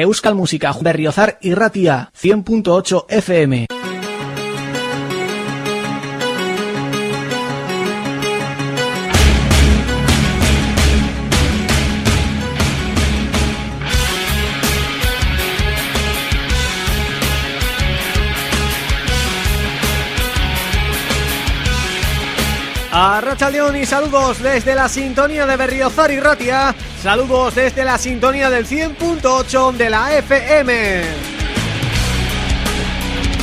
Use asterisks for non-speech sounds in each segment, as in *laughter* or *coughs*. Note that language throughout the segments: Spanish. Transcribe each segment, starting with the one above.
Euskal Música Berriozar y Ratia 100.8 FM. A Racha León y saludos desde la sintonía de Berriozar y Ratia. Saludos desde la sintonía del 100.8 de la FM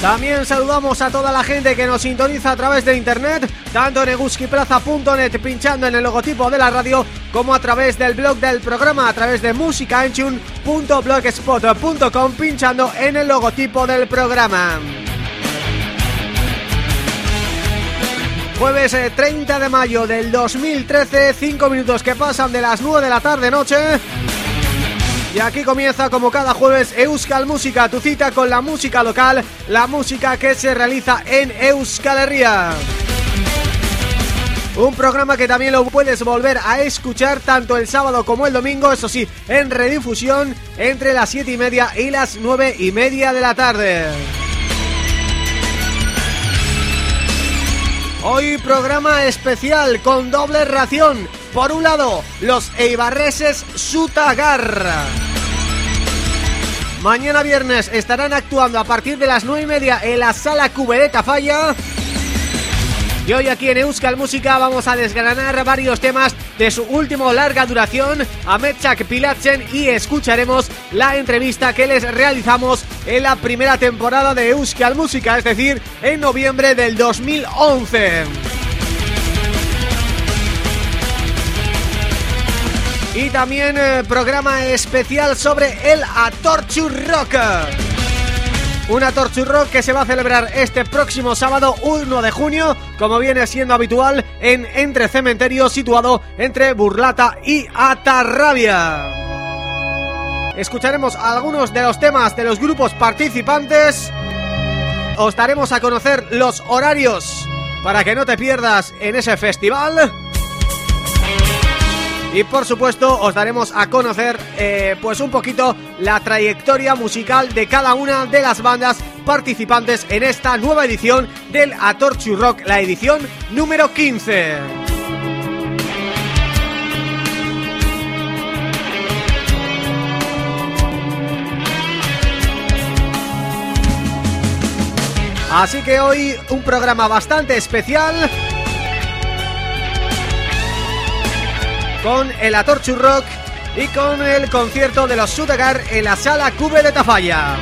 También saludamos a toda la gente que nos sintoniza a través de internet Tanto en eguskiplaza.net pinchando en el logotipo de la radio Como a través del blog del programa A través de musicaenchun.blogspot.com Pinchando en el logotipo del programa Jueves 30 eh, de mayo del 2013, 5 minutos que pasan de las 9 de la tarde noche Y aquí comienza como cada jueves Euskal Música, tu cita con la música local, la música que se realiza en Euskal Herria. Un programa que también lo puedes volver a escuchar tanto el sábado como el domingo, eso sí, en redifusión entre las 7 y media y las 9 y media de la tarde. Hoy programa especial con doble ración. Por un lado, los eibarreses Sutagar. Mañana viernes estarán actuando a partir de las 9 y media en la Sala Cubeleta Falla. Y hoy aquí en Euskal Música vamos a desgranar varios temas de su último larga duración, a Metchak Pilatzen, y escucharemos la entrevista que les realizamos en la primera temporada de Euskal Música, es decir, en noviembre del 2011. Y también eh, programa especial sobre el Atorchu Rock. Una Rock que se va a celebrar este próximo sábado 1 de junio, como viene siendo habitual en Entre Cementerio, situado entre Burlata y Atarrabia. Escucharemos algunos de los temas de los grupos participantes. Os daremos a conocer los horarios para que no te pierdas en ese festival y por supuesto os daremos a conocer eh, pues un poquito la trayectoria musical de cada una de las bandas participantes en esta nueva edición del Atorchu Rock, la edición número 15. Así que hoy un programa bastante especial con el Atorchu Rock y con el concierto de los Sudagar en la Sala Cube de Tafalla.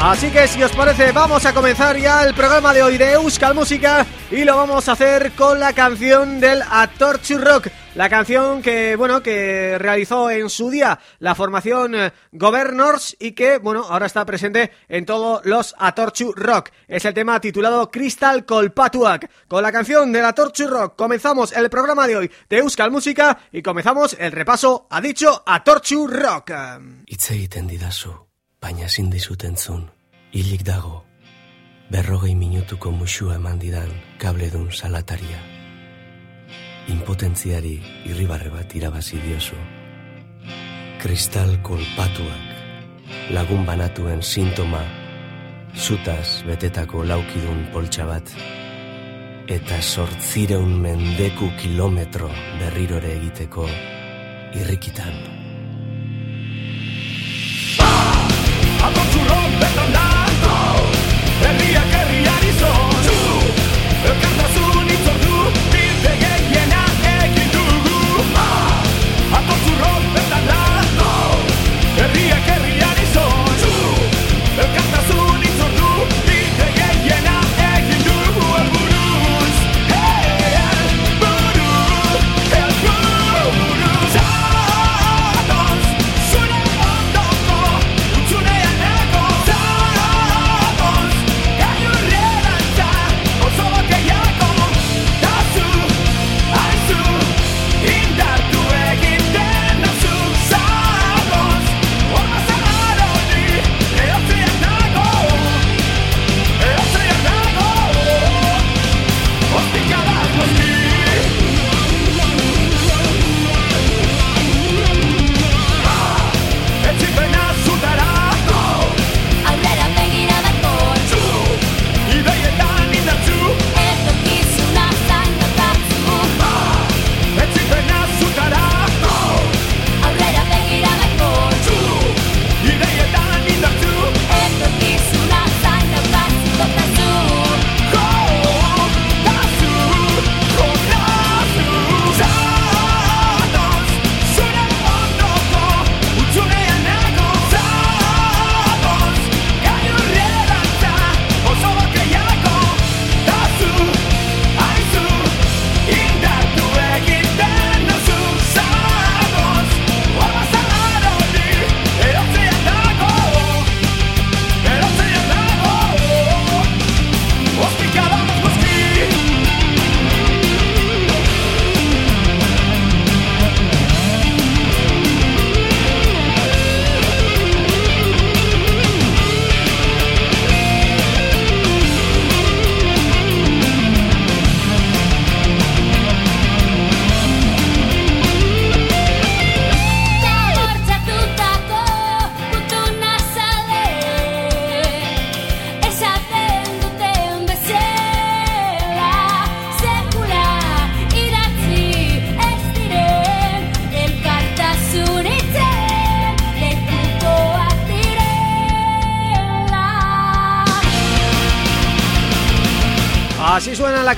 Así que si os parece vamos a comenzar ya el programa de hoy de Euskal Música y lo vamos a hacer con la canción del Atorchu Rock la canción que, bueno, que realizó en su día la formación eh, Governors y que, bueno, ahora está presente en todos los Atorchu Rock. Es el tema titulado Crystal Colpatuak. Con la canción del Atorchu Rock comenzamos el programa de hoy de Euskal Música y comenzamos el repaso a dicho Atorchu Rock. Egiten didazu, baina dizutentzun, hilik dago, berrogei minutuko musua salataria impotentziari irribarre bat irabazi diozu. Kristal kolpatuak, lagun banatuen sintoma, zutaz betetako laukidun poltsa bat, eta sortzireun mendeku kilometro berrirore egiteko irrikitan.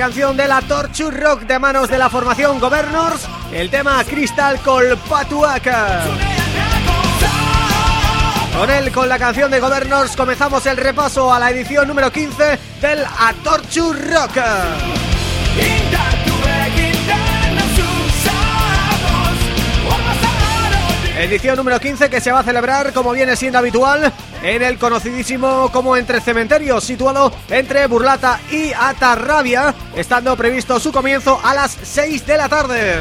Canción de la Torture Rock de manos de la formación Governors, el tema Crystal Colpatuaca. Con él, con la canción de Governors, comenzamos el repaso a la edición número 15 del A Torture Rock. Edición número 15 que se va a celebrar, como viene siendo habitual, en el conocidísimo como Entre Cementerios, situado entre Burlata y Atarrabia, estando previsto su comienzo a las 6 de la tarde.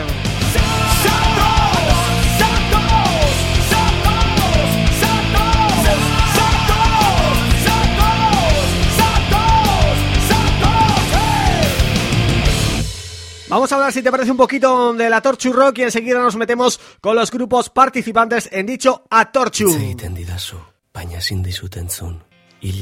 Vamos a hablar, si te parece, un poquito de la Torchu Rock y enseguida nos metemos con los grupos participantes en dicho Atorchu.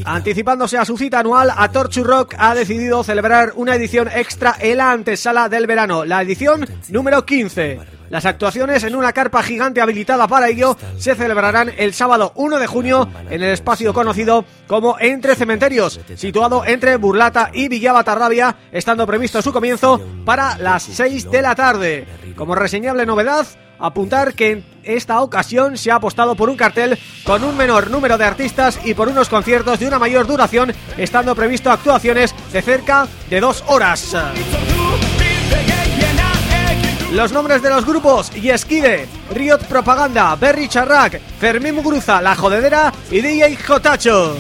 Anticipándose a su cita anual, Atorchu Rock ha decidido celebrar una edición extra en la antesala del verano, la edición número 15. Las actuaciones en una carpa gigante habilitada para ello se celebrarán el sábado 1 de junio en el espacio conocido como Entre Cementerios, situado entre Burlata y Villabatarrabia, estando previsto su comienzo para las 6 de la tarde. Como reseñable novedad, apuntar que en esta ocasión se ha apostado por un cartel con un menor número de artistas y por unos conciertos de una mayor duración, estando previsto actuaciones de cerca de dos horas. Los nombres de los grupos Yesquide, Riot Propaganda, Berry Charrac, Fermín Muguruza, La Jodedera y DJ Jotacho.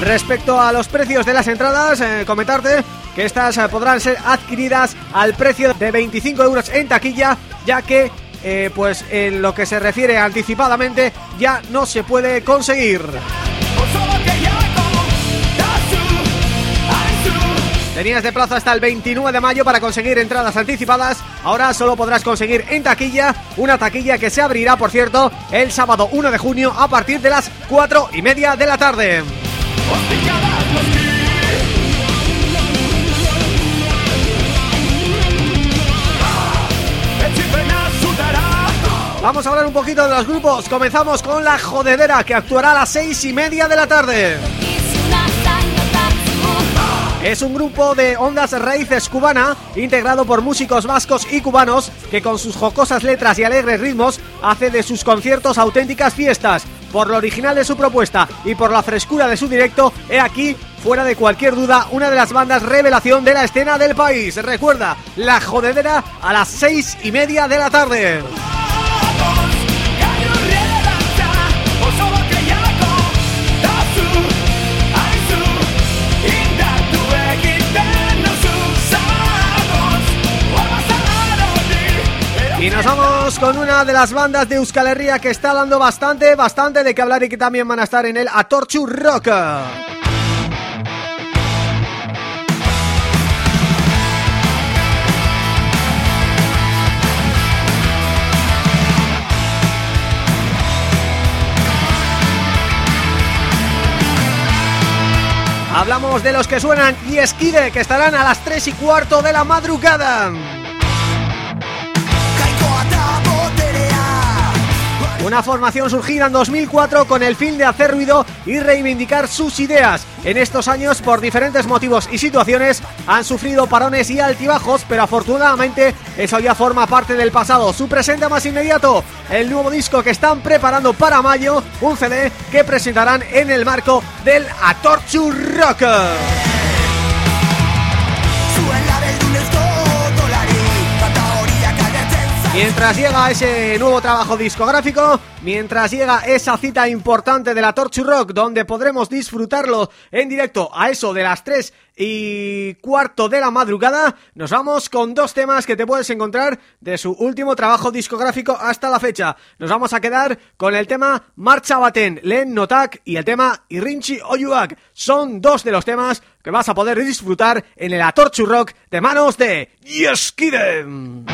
Respecto a los precios de las entradas, eh, comentarte que estas eh, podrán ser adquiridas al precio de 25 euros en taquilla, ya que eh, pues en lo que se refiere anticipadamente ya no se puede conseguir. Tenías de plazo hasta el 29 de mayo para conseguir entradas anticipadas Ahora solo podrás conseguir en taquilla Una taquilla que se abrirá, por cierto, el sábado 1 de junio A partir de las 4 y media de la tarde Vamos a hablar un poquito de los grupos Comenzamos con La Jodedera Que actuará a las 6 y media de la tarde es un grupo de ondas raíces cubana integrado por músicos vascos y cubanos que con sus jocosas letras y alegres ritmos hace de sus conciertos auténticas fiestas. Por lo original de su propuesta y por la frescura de su directo, he aquí, fuera de cualquier duda, una de las bandas revelación de la escena del país. Recuerda, La Jodedera a las seis y media de la tarde. Y nos vamos con una de las bandas de Euskal Herria que está dando bastante, bastante de que hablar y que también van a estar en el Atorchu Rock. Hablamos de los que suenan y Esquide, que estarán a las 3 y cuarto de la madrugada. Una formación surgida en 2004 con el fin de hacer ruido y reivindicar sus ideas. En estos años, por diferentes motivos y situaciones, han sufrido parones y altibajos, pero afortunadamente eso ya forma parte del pasado. Su presente más inmediato, el nuevo disco que están preparando para mayo, un CD que presentarán en el marco del Atorchu Rock. Mientras llega ese nuevo trabajo discográfico, mientras llega esa cita importante de la Torchu Rock, donde podremos disfrutarlo en directo a eso de las 3 y cuarto de la madrugada, nos vamos con dos temas que te puedes encontrar de su último trabajo discográfico hasta la fecha. Nos vamos a quedar con el tema Marcha Baten, Len Notak y el tema Irinchi Oyuak. Son dos de los temas que vas a poder disfrutar en el Atorchu Rock de manos de Yeskiden.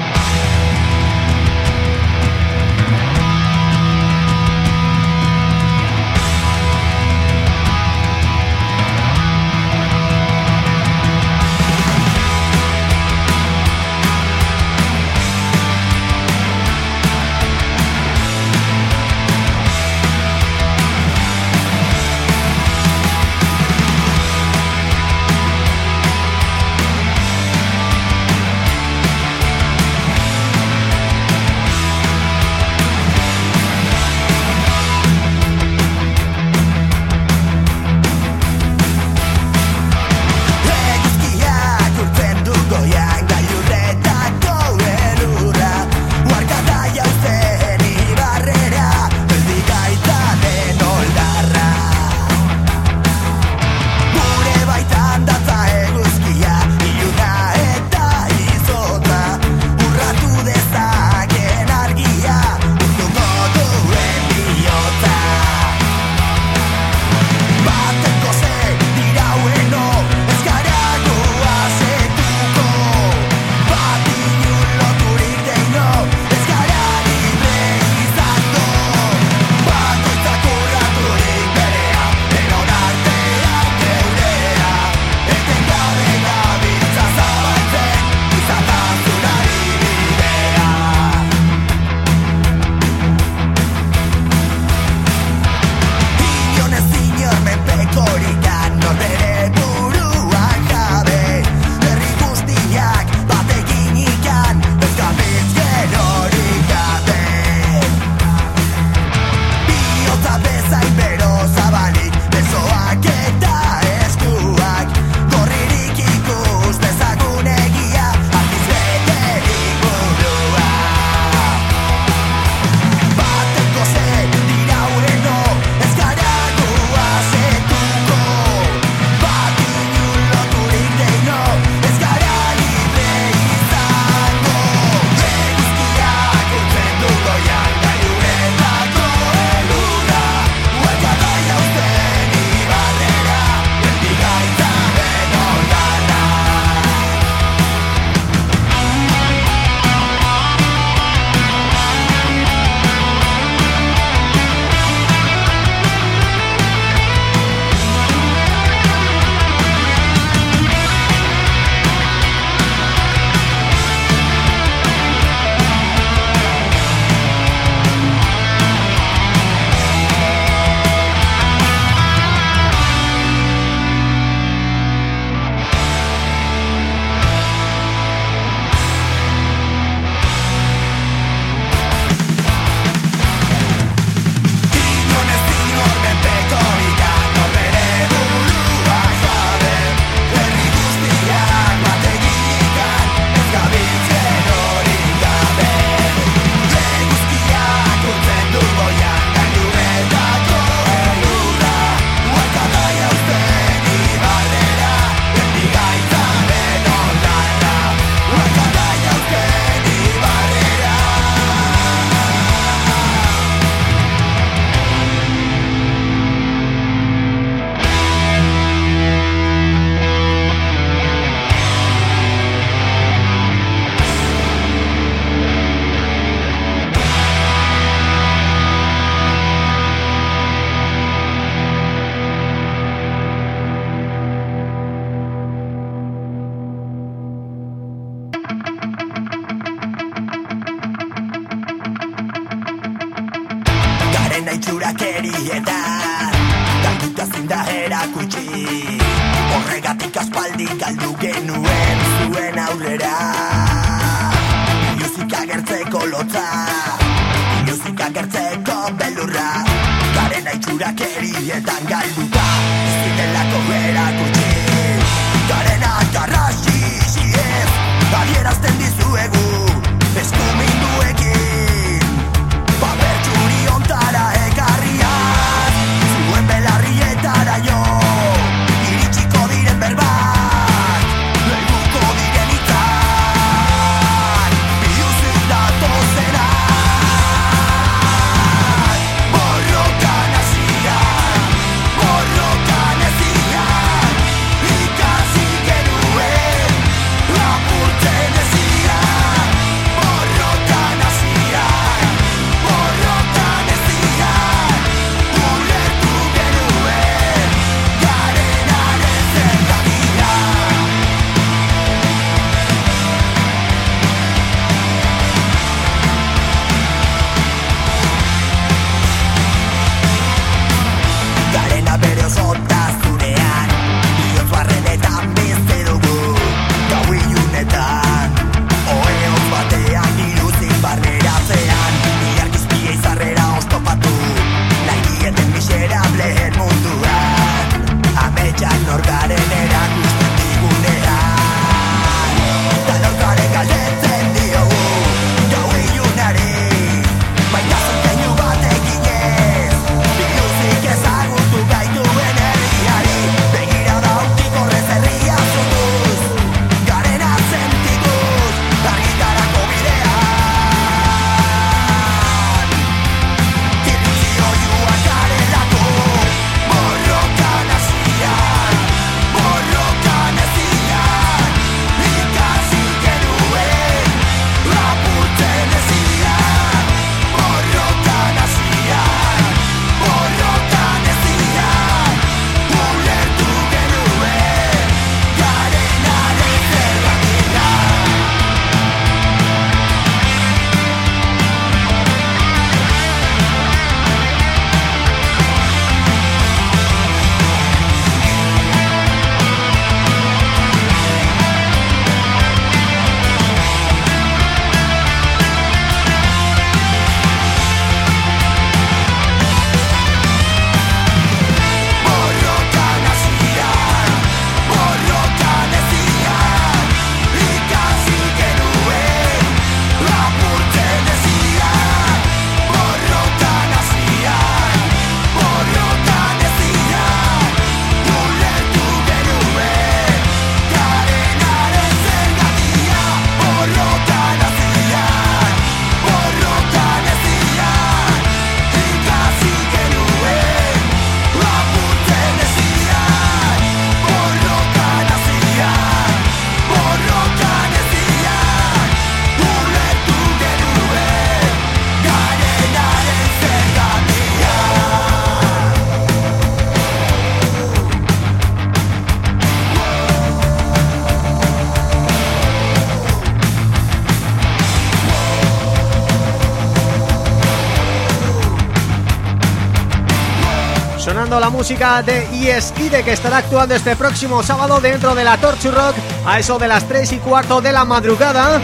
La música de Ieskide que estará actuando este próximo sábado dentro de la Torture Rock a eso de las 3 y cuarto de la madrugada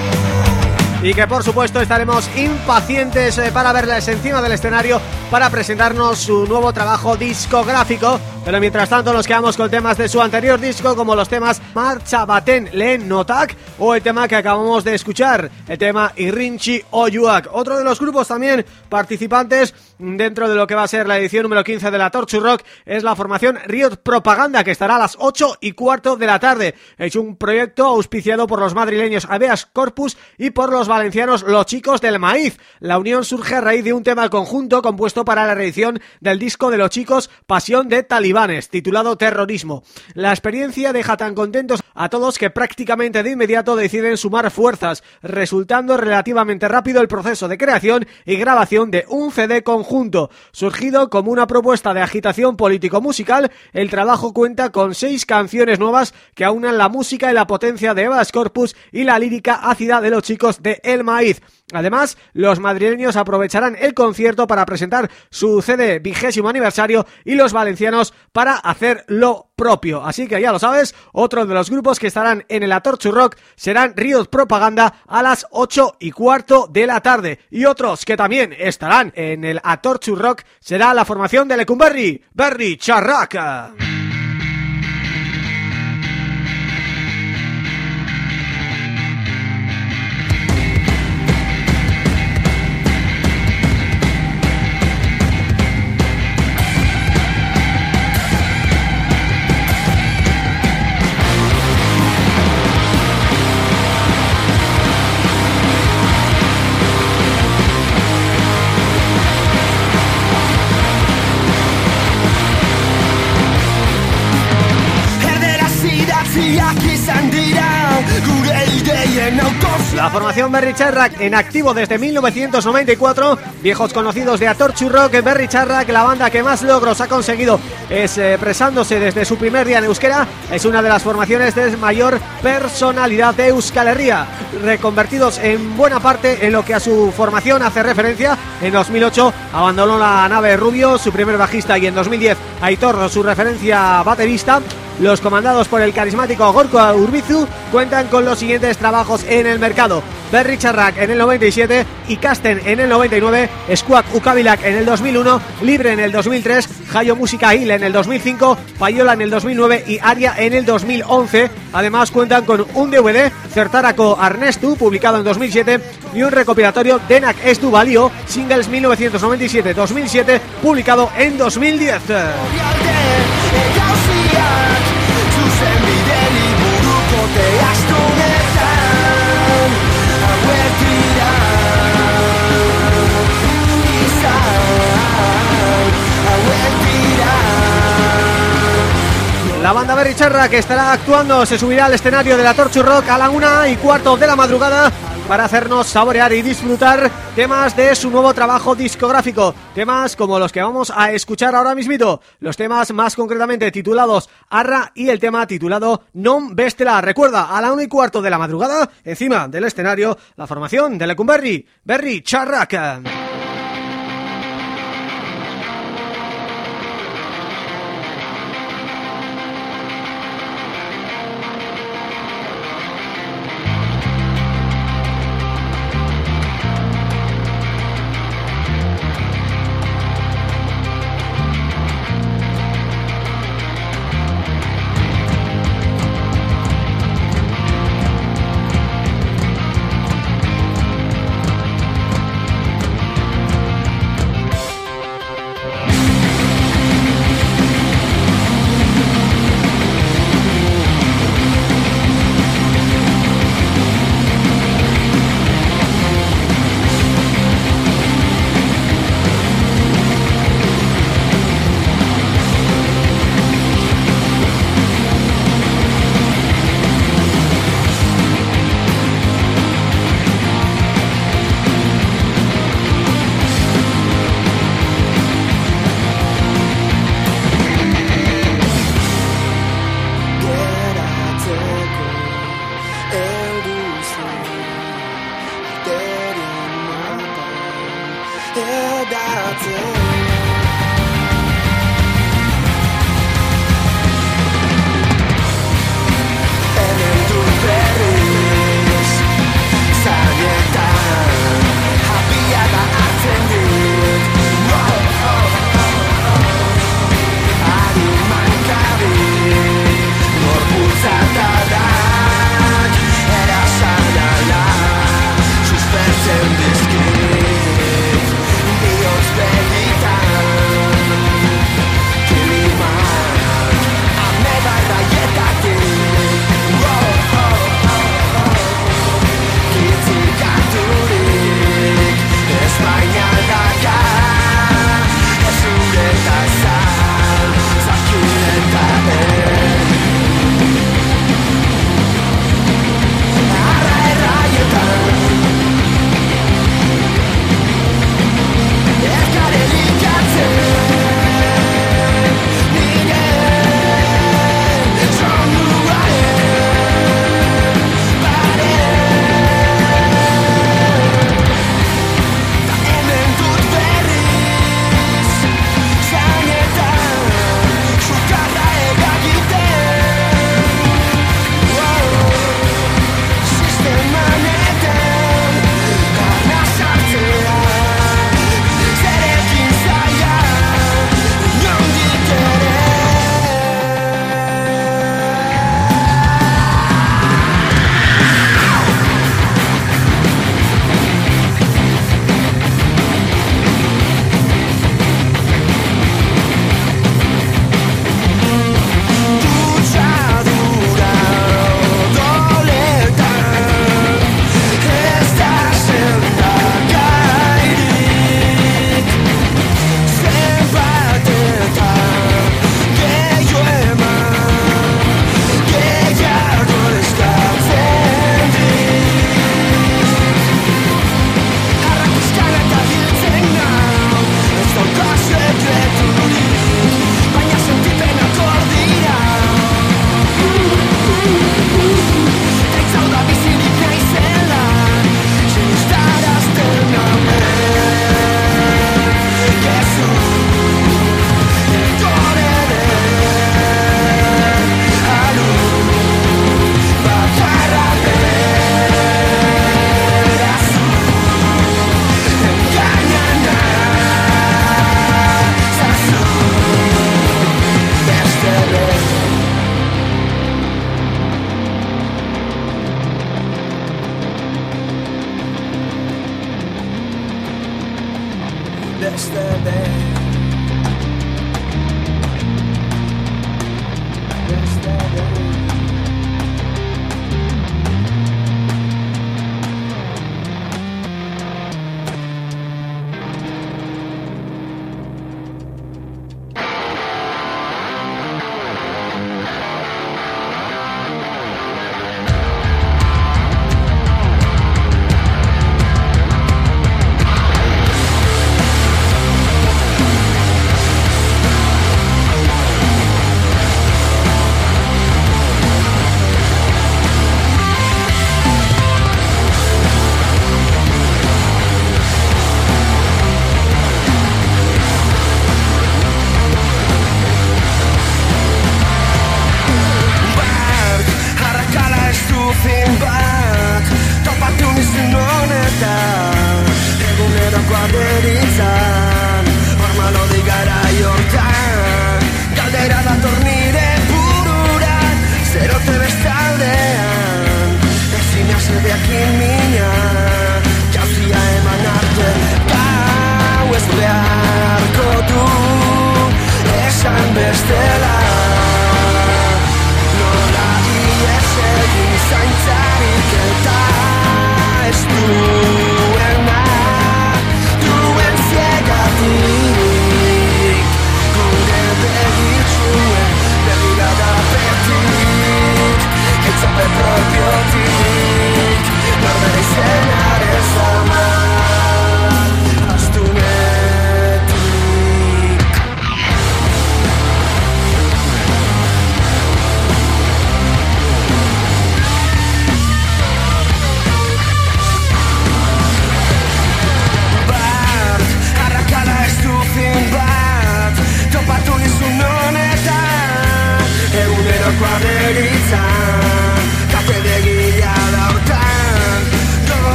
y que por supuesto estaremos impacientes eh, para verles encima del escenario para presentarnos su nuevo trabajo discográfico pero mientras tanto nos quedamos con temas de su anterior disco como los temas Marcha Baten Len Notak o el tema que acabamos de escuchar, el tema Irrinchi Oyuak. Otro de los grupos también participantes dentro de lo que va a ser la edición número 15 de la Torture Rock es la formación Riot Propaganda que estará a las 8 y cuarto de la tarde. Es un proyecto auspiciado por los madrileños Aveas Corpus y por los valencianos Los Chicos del Maíz. La unión surge a raíz de un tema conjunto compuesto para la reedición del disco de Los Chicos Pasión de Talibanes, titulado Terrorismo. La experiencia deja tan contentos a todos que prácticamente de inmediato deciden sumar fuerzas, resultando relativamente rápido el proceso de creación y grabación de un CD conjunto. Surgido como una propuesta de agitación político-musical, el trabajo cuenta con seis canciones nuevas que aunan la música y la potencia de Evas Corpus y la lírica ácida de los chicos de El Maíz. Además, los madrileños aprovecharán el concierto para presentar su CD vigésimo aniversario y los valencianos para hacer lo propio. Así que ya lo sabes, otro de los grupos que estarán en el Atorchu Rock serán Riot Propaganda a las 8 y cuarto de la tarde. Y otros que también estarán en el Atorchu Rock será la formación de Lecumberri, Berry Charraca. La formación Berry Charrack en activo desde 1994 Viejos conocidos de Atorchu Rock Berry Charrack, la banda que más logros ha conseguido Expresándose desde su primer día en euskera. Es una de las formaciones de mayor personalidad de Euskal Herria Reconvertidos en buena parte en lo que a su formación hace referencia. En 2008 abandonó la nave Rubio, su primer bajista Y en 2010 Aitor, su referencia baterista los comandados por el carismático Gorko Urbizu cuentan con los siguientes trabajos en el mercado. Berry Charrak en el 97 y Casten en el 99 Squad Ukabilak en el 2001 Libre en el 2003 Hayo Música Hill en el 2005 Payola en el 2009 y Aria en el 2011 Además cuentan con un DVD Certaraco Arnestu publicado en 2007 y un recopilatorio Denak Estu Valio Singles 1997-2007 publicado en 2010 La banda Berricharra que estará actuando se subirá al escenario de la Torchu Rock a la una y cuarto de la madrugada para hacernos saborear y disfrutar temas de su nuevo trabajo discográfico. Temas como los que vamos a escuchar ahora mismito. Los temas más concretamente titulados Arra y el tema titulado Non Bestela. Recuerda, a la una y cuarto de la madrugada, encima del escenario, la formación de Lecumberri, Berry Charraca.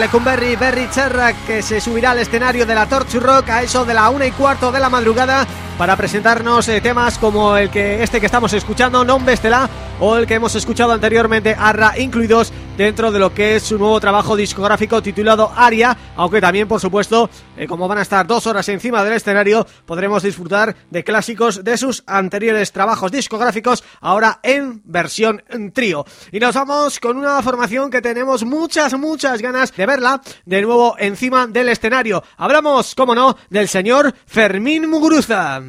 Lecumberri, Berry Cherra, que se subirá al escenario de la Torture Rock a eso de la una y cuarto de la madrugada para presentarnos eh, temas como el que este que estamos escuchando, Non Bestela, o el que hemos escuchado anteriormente, Arra, incluidos dentro de lo que es su nuevo trabajo discográfico titulado Aria, aunque también, por supuesto, eh, como van a estar dos horas encima del escenario, podremos disfrutar de clásicos de sus anteriores trabajos discográficos, ahora en versión trío. Y nos vamos con una formación que tenemos muchas, muchas ganas de verla de nuevo encima del escenario. Hablamos, como no, del señor Fermín Muguruza.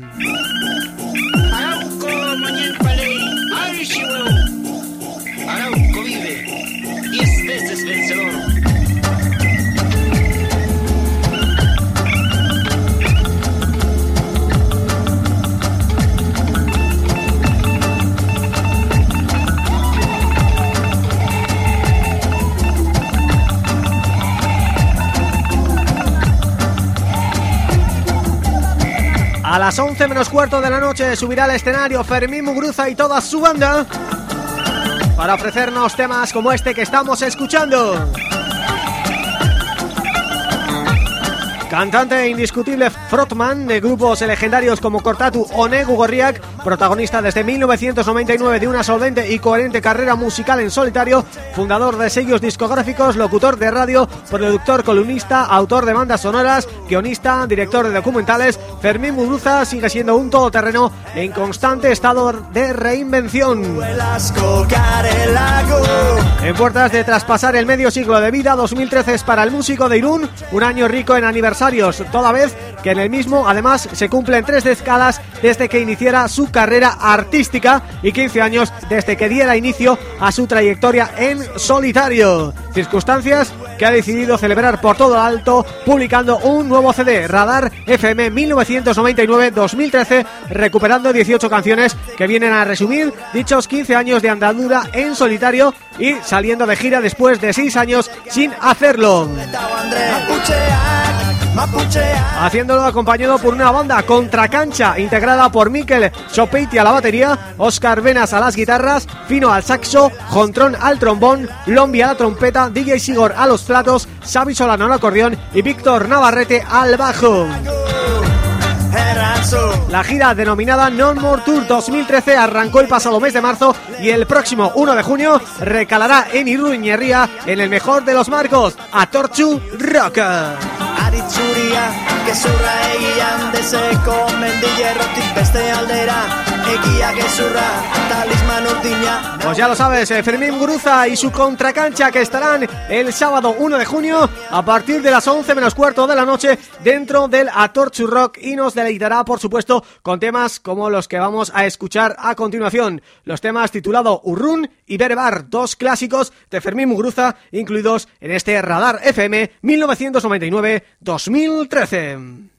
Las 11 menos cuarto de la noche subirá al escenario Fermín Muguruza y toda su banda para ofrecernos temas como este que estamos escuchando. Cantante indiscutible frontman de grupos legendarios como Cortatu o Negu Gorriak, protagonista desde 1999 de una solvente y coherente carrera musical en solitario, fundador de sellos discográficos, locutor de radio, productor, columnista, autor de bandas sonoras, guionista, director de documentales, Fermín Muruza sigue siendo un todoterreno en constante estado de reinvención. En puertas de traspasar el medio siglo de vida, 2013 es para el músico de Irún, un año rico en aniversario toda vez que en el mismo además se cumplen tres décadas desde que iniciara su carrera artística y 15 años desde que diera inicio a su trayectoria en solitario. Circunstancias que ha decidido celebrar por todo alto publicando un nuevo CD, Radar FM 1999-2013, recuperando 18 canciones que vienen a resumir dichos 15 años de andadura en solitario y saliendo de gira después de 6 años sin hacerlo. Haciéndolo acompañado por una banda contracancha integrada por Mikel Chopeiti a la batería, Oscar Venas a las guitarras, Fino al saxo, Jontrón al trombón, Lombi a la trompeta, DJ Sigor a los platos, Xavi Solano al acordeón y Víctor Navarrete al bajo. La gira denominada Non More Tour 2013 arrancó el pasado mes de marzo y el próximo 1 de junio recalará en Iruñería en el mejor de los marcos, a Torchu Rock. ari txuria Gezurra egian dezeko mendile errotik beste aldera. Pues ya lo sabes, eh, Fermín Guruza y su contracancha que estarán el sábado 1 de junio a partir de las 11 menos cuarto de la noche dentro del Atorchu Rock y nos deleitará por supuesto con temas como los que vamos a escuchar a continuación, los temas titulado Urrun y Berebar, dos clásicos de Fermín Muguruza incluidos en este Radar FM 1999-2013.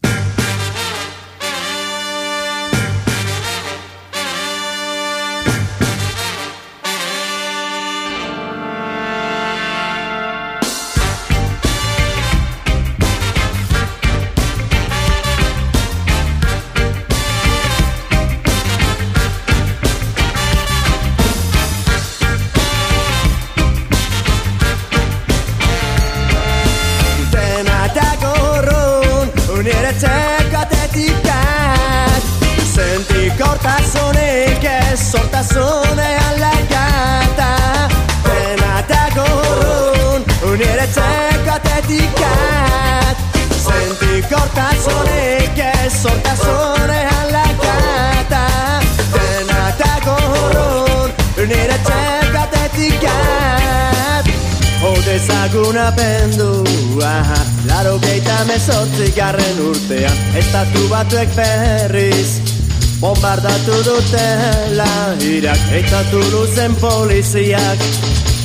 tetetetetikát Szenté kartászon ékes, szortászon ellegátá Tenátágoron, unéretek a tetikát Szenté kartászon ékes, szortászon Bendu, aha Laro geita mesortzi garren urtean Estatu batuek berriz Bombardatu dutela Irak eta Tuluzen poliziak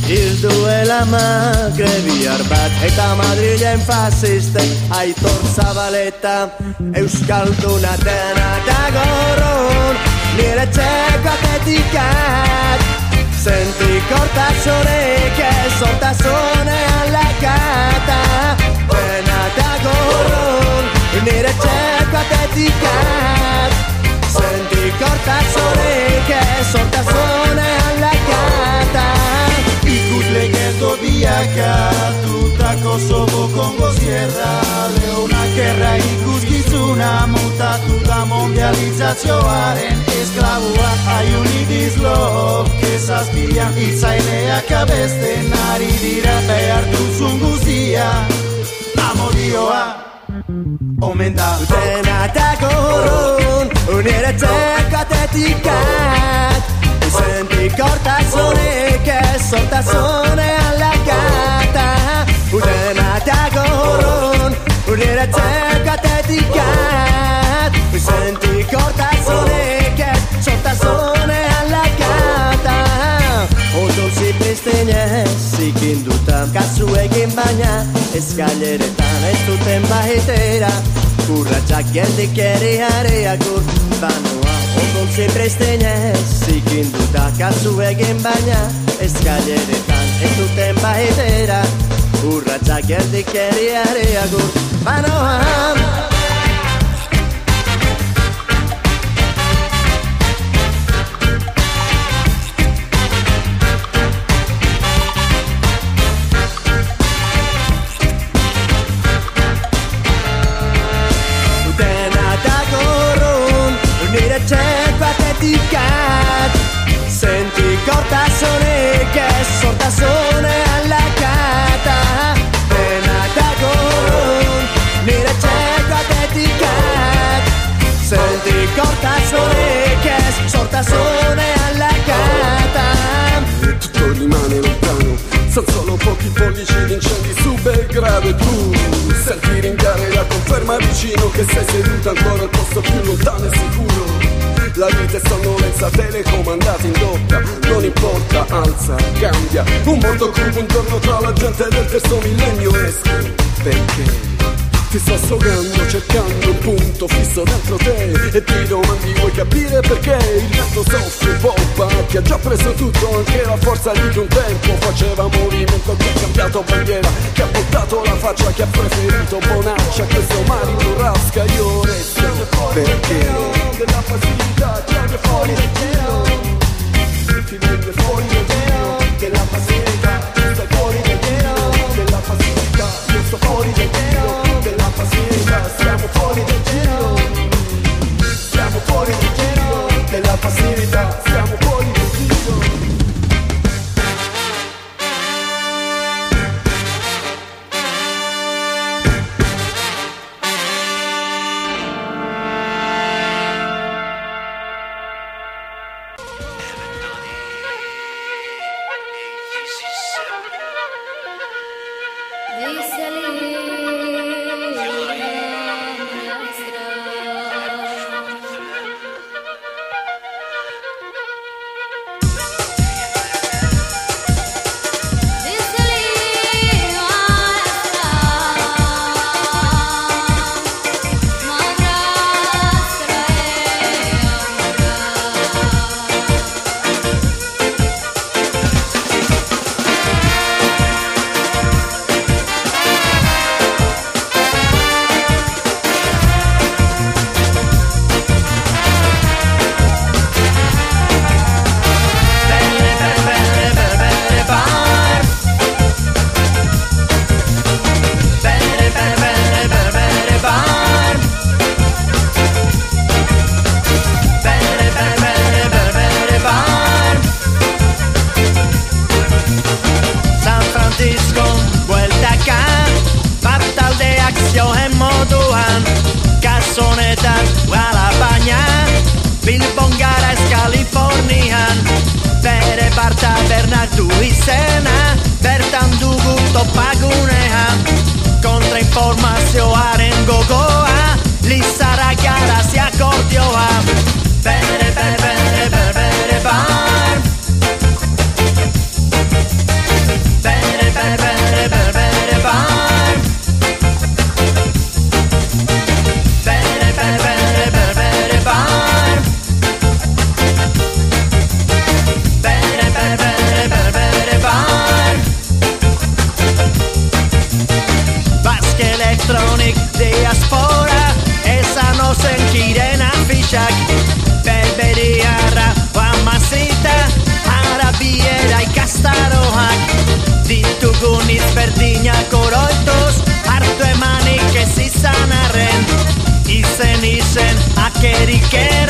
Hilduela magrebiar bat Eta Madrilen fasistek Aitor Zabaleta Euskalduna dena dagorun Nire txeko atetikat Senti cortasone che il soltasone alla cata Venatagon, il nere te di dedicat Senti cortasone che il soltasone alla cata gerto biakatutako sobo kongo zierra Leonak erra ikuskizuna mutatu da mondializazioaren esklabua Aiuni dizlo, kezazpian itzaileak abesten ari dira Behar duzun guzia, amodioa Omen da. Dena eta gorun Uniretzek Senti cortasone che sortasone alla cata una de matagoron voler attaccate di cat senti cortasone che sortasone alla cata o so ci steñe sicinduta casueg in maña e scalere tane su tenva hetera curra che Ondontzen presten ez Zikindu da kasu egin baina Ez galeretan ez duten baitera. Urratzak erdik eriare agur Banoa Banoa stazione alla cata. Tutto rimane lontano Sono solo pochi pollici di incendi su Belgrado E tu. Senti ringare la conferma vicino Che sei seduto ancora al posto più lontano e sicuro. La vita è sonnolenza telecomandata in dotta Non importa, alza, cambia. Un mondo cubo un giorno tra la gente del terzo millennio esco Perché? Ti sto assogando cercando un punto fisso dentro te. E ti domandi vuoi capire perché? Il vento soffia e poppa Che ha già preso tutto anche la forza di un tempo. Faceva movimento che ha cambiato bandiera Che ha portato la faccia che ha preferito Bonaccia questo mare in burrasca Io resto perché? Della facilità che è fuori del giro. Ti vede fuori del giro. Della facilità Stai fuori del giro. Della Io sto fuori del giro siamo fuori del giro siamo fuori del giro della facilità izen akeriker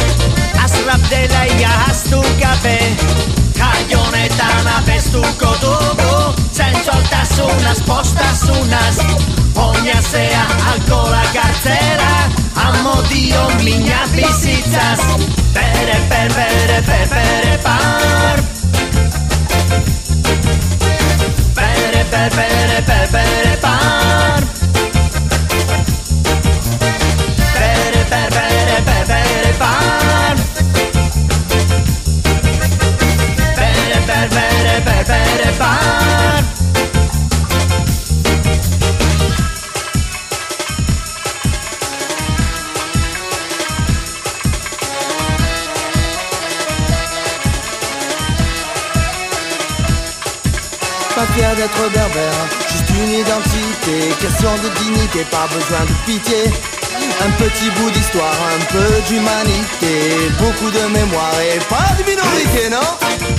Azrap dela iahaztu gabe. Kaionetan abestuko dugu Zentzoltasunaz, postasunaz Oinazea, alkola gartzera Amodio mina bizitzaz. Bere, per, bere, per, bere, par. Bere, per, bere, per, bere, par d'être berbère, juste une identité, question de dignité, pas besoin de pitié. Un petit bout d'histoire, un peu d'humanité, beaucoup de mémoire et pas de minorité, non?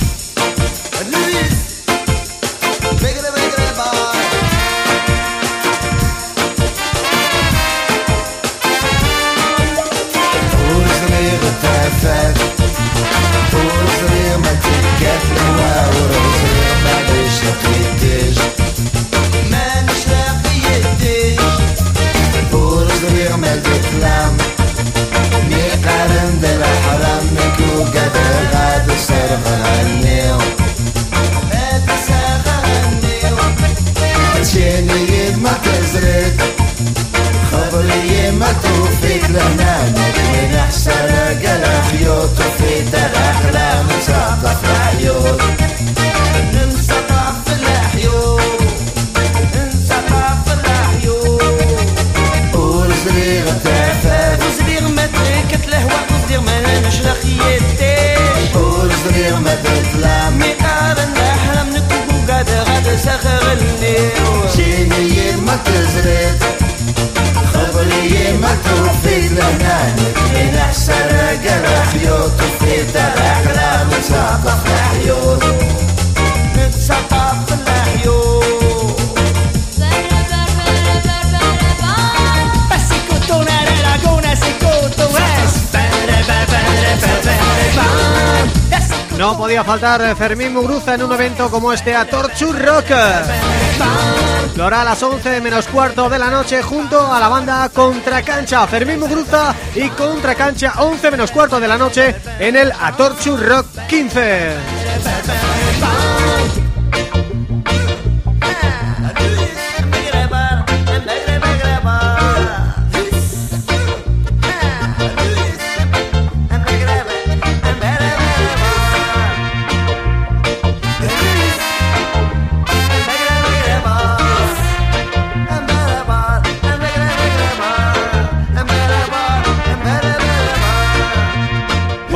No podía faltar Fermín Muguruza en un evento como este a Torture Rock. Lo a las 11 menos cuarto de la noche junto a la banda Contracancha. Fermín Muguruza y Contracancha 11 menos cuarto de la noche en el Atorchu Rock 15.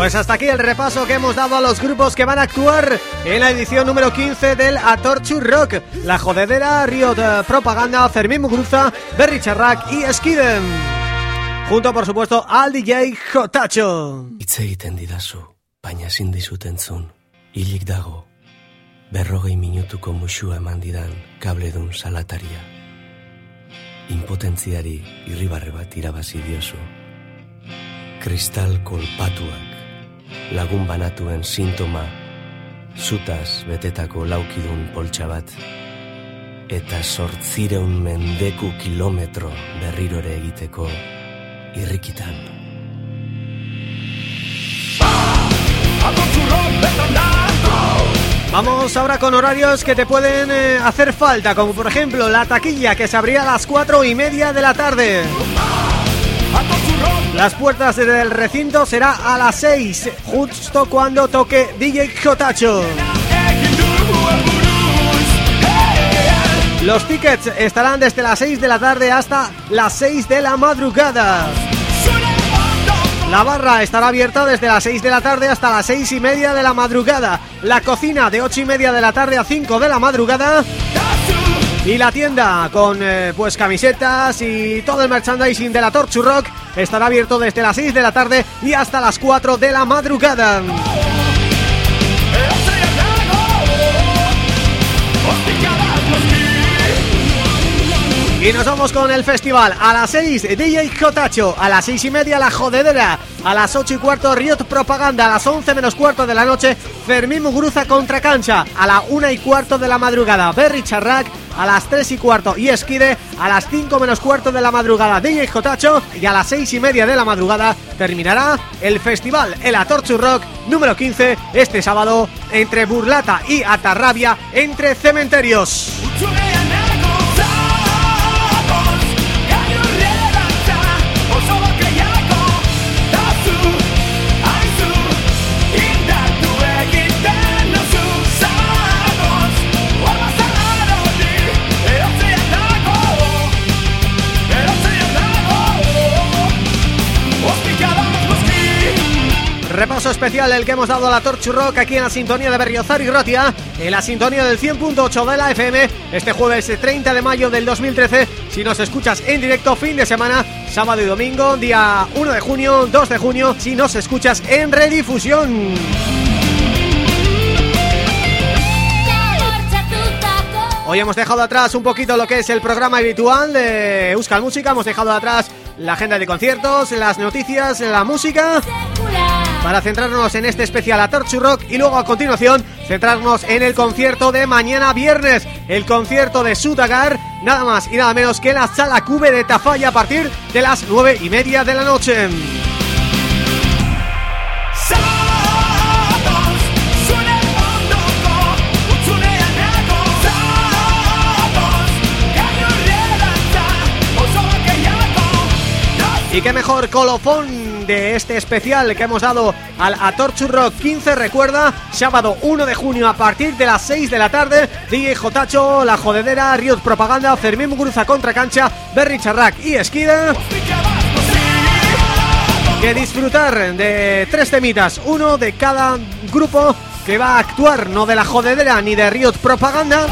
Pues hasta aquí el repaso que hemos dado a los grupos que van a actuar en la edición número 15 del Atorchu Rock. La Jodedera, Riot eh, Propaganda, Fermín Muguruza, Berry Charrac y Skiden. Junto, por supuesto, al DJ Jotacho. Hitz egiten didazu, baina ezin dizut entzun. Hilik dago, berrogei minutuko musua eman didan kabledun salataria. Impotentziari irribarre bat irabazi diozu. Kristal kolpatuak, lagun banatuen sintoma, zutaz betetako laukidun poltsa bat, eta sortzireun mendeku kilometro berrirore egiteko irrikitan. Vamos ahora con horarios que te pueden eh, hacer falta, como por ejemplo la taquilla que se abría a las cuatro y media de la tarde. Las puertas del recinto será a las 6, justo cuando toque DJ Jotacho. Los tickets estarán desde las 6 de la tarde hasta las 6 de la madrugada. La barra estará abierta desde las 6 de la tarde hasta las 6 y media de la madrugada. La cocina de 8 y media de la tarde a 5 de la madrugada. Y la tienda con eh, pues camisetas y todo el merchandising de la Torchu Rock estará abierto desde las 6 de la tarde y hasta las 4 de la madrugada. Y nos vamos con el festival. A las 6 DJ Jotacho. A las 6 y media La Jodedera. A las 8 y cuarto Riot Propaganda. A las 11 menos cuarto de la noche Fermín Muguruza contra cancha. A la 1 y cuarto de la madrugada Berry Charrac A las 3 y cuarto Y Esquide A las 5 menos cuarto de la madrugada DJ Jotacho Y a las 6 y media de la madrugada Terminará el festival El Atorchu Rock número 15 Este sábado entre Burlata y Atarrabia Entre cementerios Repaso especial el que hemos dado a la Torchu Rock aquí en la sintonía de Berriozar y Rotia En la sintonía del 100.8 de la FM Este jueves 30 de mayo del 2013 Si nos escuchas en directo fin de semana Sábado y domingo, día 1 de junio, 2 de junio Si nos escuchas en redifusión. Hoy hemos dejado atrás un poquito lo que es el programa habitual de Euskal Música Hemos dejado atrás la agenda de conciertos, las noticias, la música para centrarnos en este especial a Rock y luego a continuación centrarnos en el concierto de mañana viernes, el concierto de Sutagar, nada más y nada menos que la Sala Cube de Tafalla a partir de las nueve y media de la noche. Y qué mejor colofón de este especial que hemos dado al Atorchu Rock 15, recuerda, sábado 1 de junio a partir de las 6 de la tarde, DJ Jotacho, La Jodedera, Riot Propaganda, Fermín Muguruza contra cancha, Berry Charrac y Esquida. Que disfrutar de tres temitas, uno de cada grupo que va a actuar, no de La Jodedera ni de Riot Propaganda,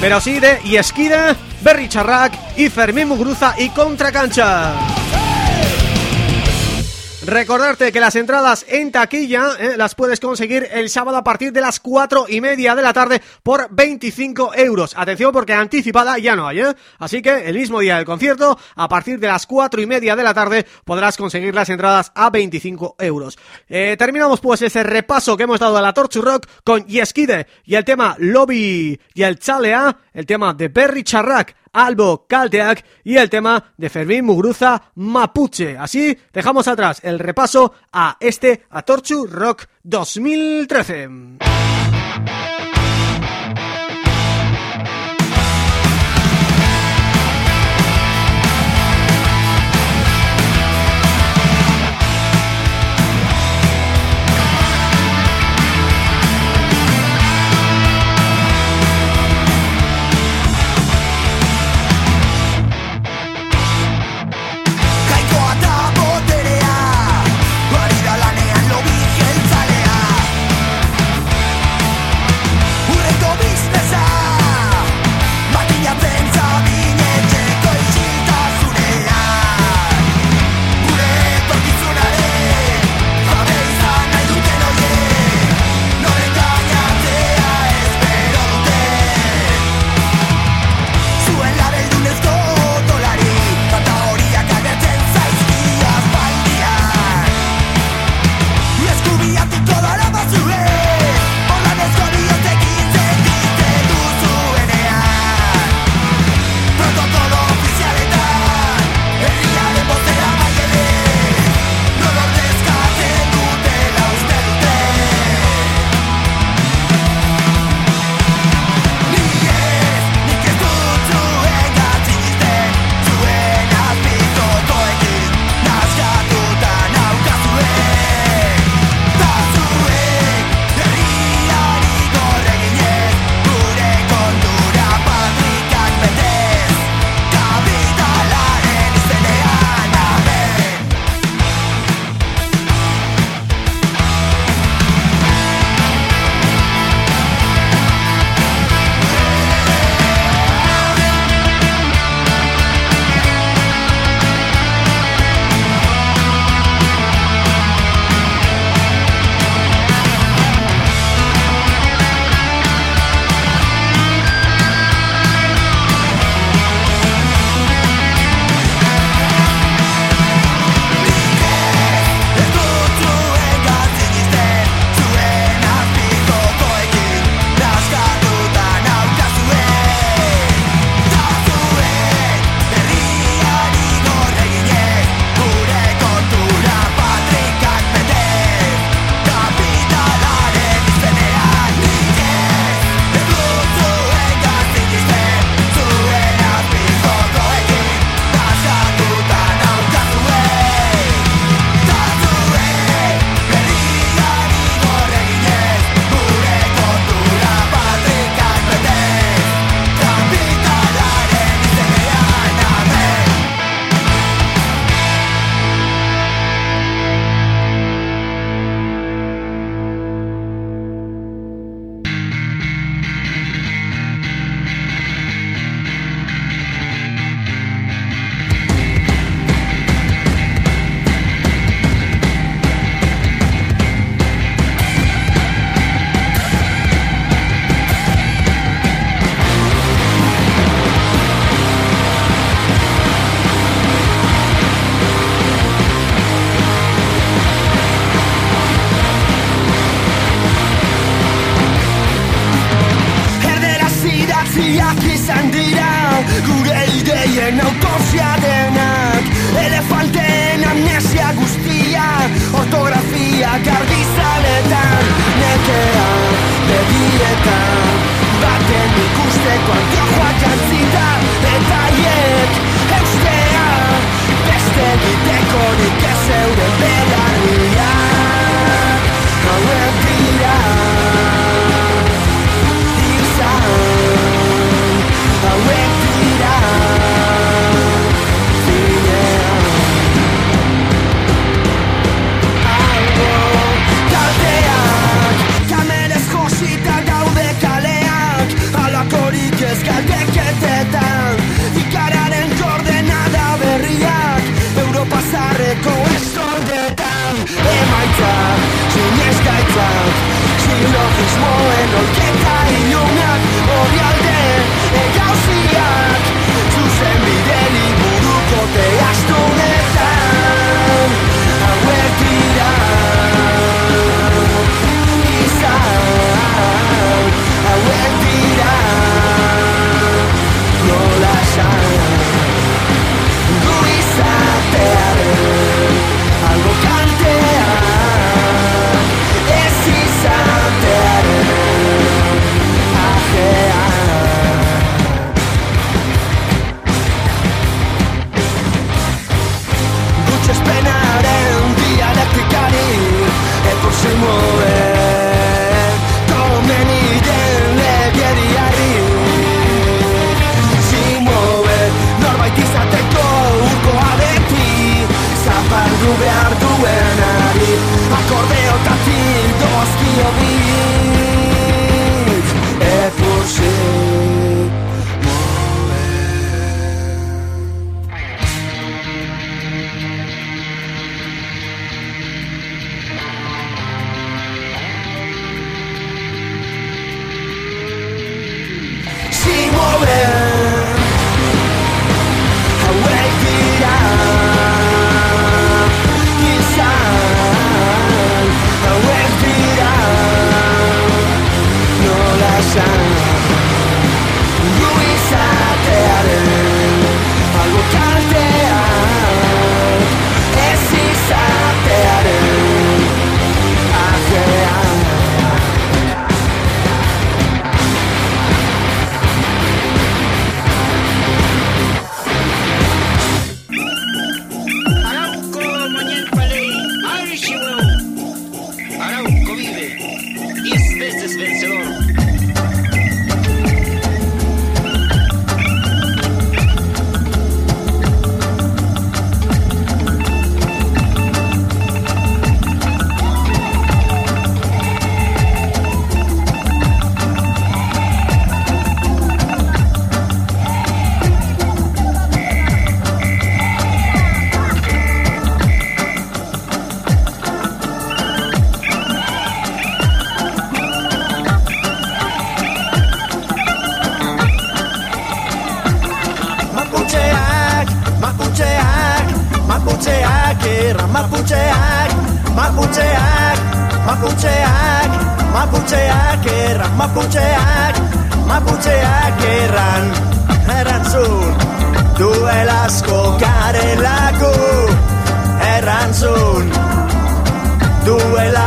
pero sí de Esquida Berry Charrac y Fermín Muguruza y Contracancha. Recordarte que las entradas en taquilla eh, las puedes conseguir el sábado a partir de las 4 y media de la tarde por 25 euros. Atención porque anticipada ya no hay, ¿eh? Así que el mismo día del concierto, a partir de las 4 y media de la tarde, podrás conseguir las entradas a 25 euros. Eh, terminamos pues ese repaso que hemos dado a la Torchu Rock con Yeskide y el tema Lobby y el Chalea, el tema de Berry Charrac Albo Calteac y el tema de Fermín Mugruza Mapuche. Así dejamos atrás el repaso a este Atorchu Rock 2013.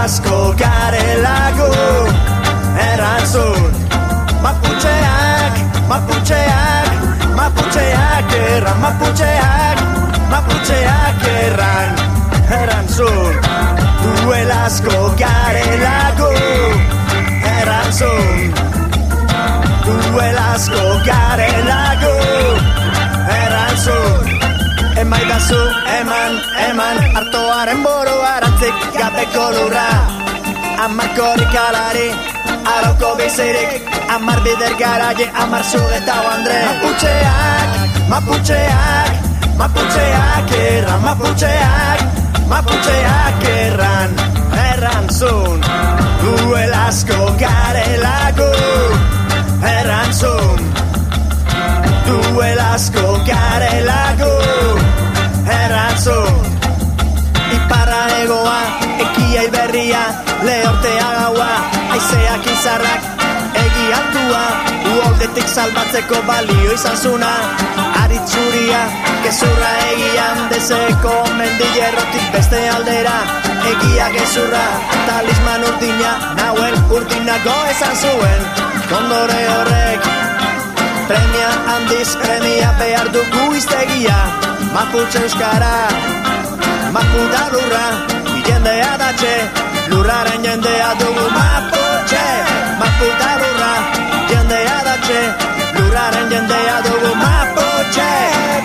asko garelago Erantzun Maputxeak, maputxeak, maputxeak erran Maputxeak, maputxeak erran. Erantzun Duel asko garelago Erantzun Duel asko garelago Erantzun Emaidazu eman, eman Artoaren boroa arantzik gabeko lurra, amarkorik alari, arauko bizirik, amar bider garaje, amar zugeta Andre. Maputxeak, maputxeak, maputxeak erran, maputxeak, maputxeak erran, errantzun, duelazko garelako, errantzun, duelazko garelako, errantzun, egoa, ekia iberria, lehortea gaua, aizeak izarrak, egi altua, uoldetik salbatzeko balio izan zuna, aritzuria, gezurra egian, dezeko mendillerrotik beste aldera, egia gezurra, talisman urdina, nahuel urdinago esan zuen, kondore horrek, premia handiz premia behar dugu iztegia, maputxe euskara, mapuda lurra, jendea datxe, lurraren jendea dugu maputxe, mapuda lurra, jendea datxe, lurraren jendea dugu maputxe,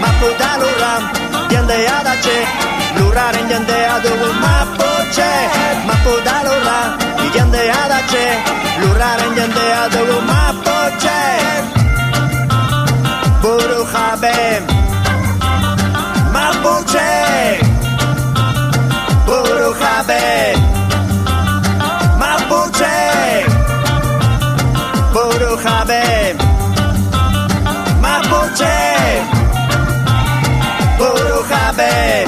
mapuda lurra, jendea datxe, lurraren jendea dugu maputxe, mapuda lurra, jendea datxe, lurraren jendea dugu maputxe, buru jabe, mojave, mapuche, Burujave, mapuche, Burujave.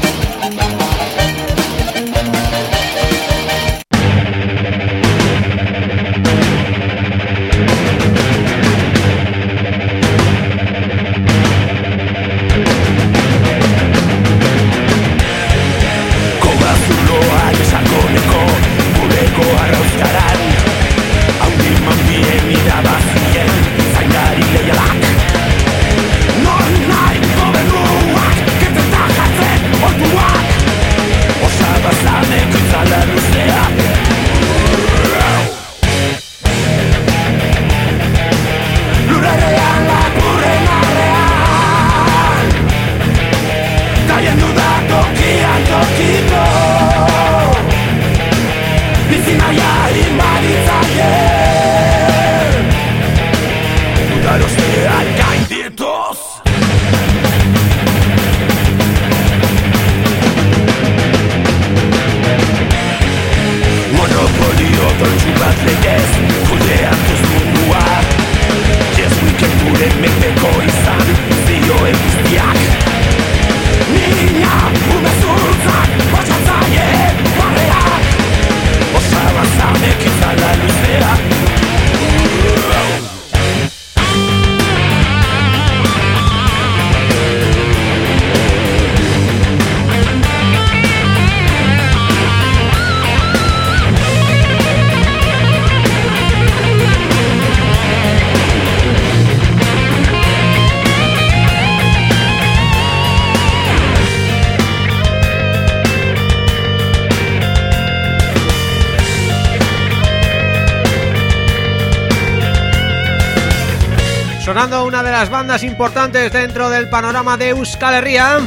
Las bandas importantes dentro del panorama de Euskal Herria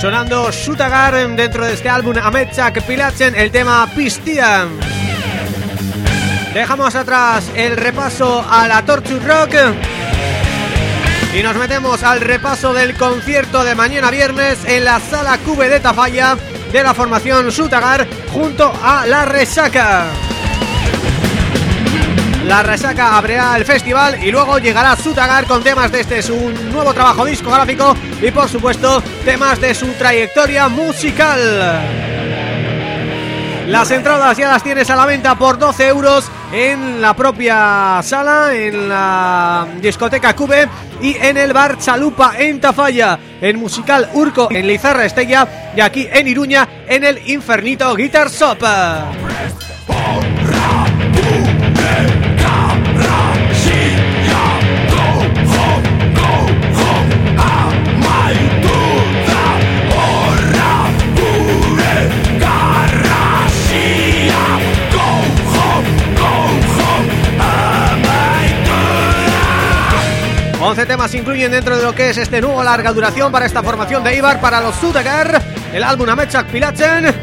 Sonando Sutagar dentro de este álbum Ametsak Pilatzen, el tema Pistia Dejamos atrás el repaso a la Torture Rock y nos metemos al repaso del concierto de mañana viernes en la Sala Cube de Tafalla de la formación Sutagar junto a La Resaca. La Resaca abrirá el festival y luego llegará Sutagar con temas de este su nuevo trabajo discográfico y por supuesto temas de su trayectoria musical. Las entradas ya las tienes a la venta por 12 euros en la propia sala, en la discoteca Cube y en el bar Chalupa en Tafalla, en Musical Urco en Lizarra Estella y aquí en Iruña en el Infernito Guitar Shop. Temas incluyen dentro de lo que es este nuevo larga duración para esta formación de Ibar para los Sudagar, el álbum Amechak Pilachen.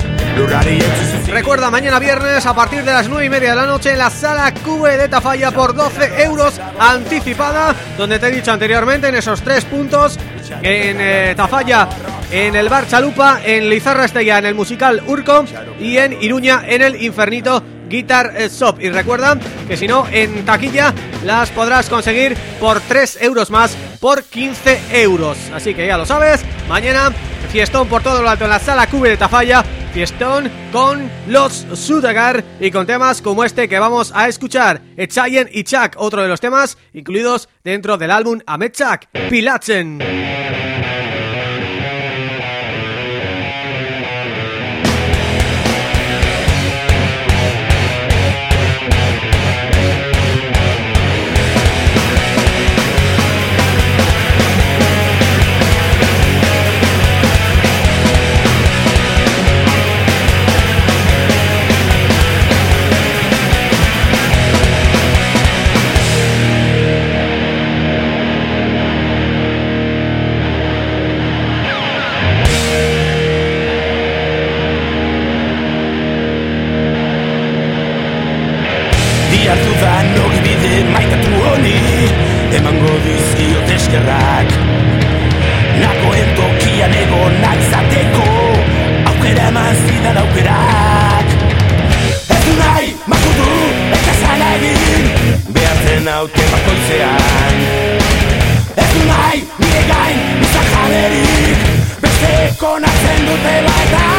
Recuerda, mañana viernes a partir de las 9 y media de la noche en la Sala Cube de Tafalla por 12 euros anticipada, donde te he dicho anteriormente en esos tres puntos, en eh, Tafalla en el Bar Chalupa, en Lizarra Estella, en el musical Urco y en Iruña en el Infernito Guitar Shop. Y recuerda que si no, en taquilla las podrás conseguir por 3 euros más, por 15 euros. Así que ya lo sabes, mañana fiestón por todo lo alto en la sala Cube de Tafalla, fiestón con los Sudagar y con temas como este que vamos a escuchar, Echayen y Chak, otro de los temas incluidos dentro del álbum Amechak, Pilachen. konatzen dute baita.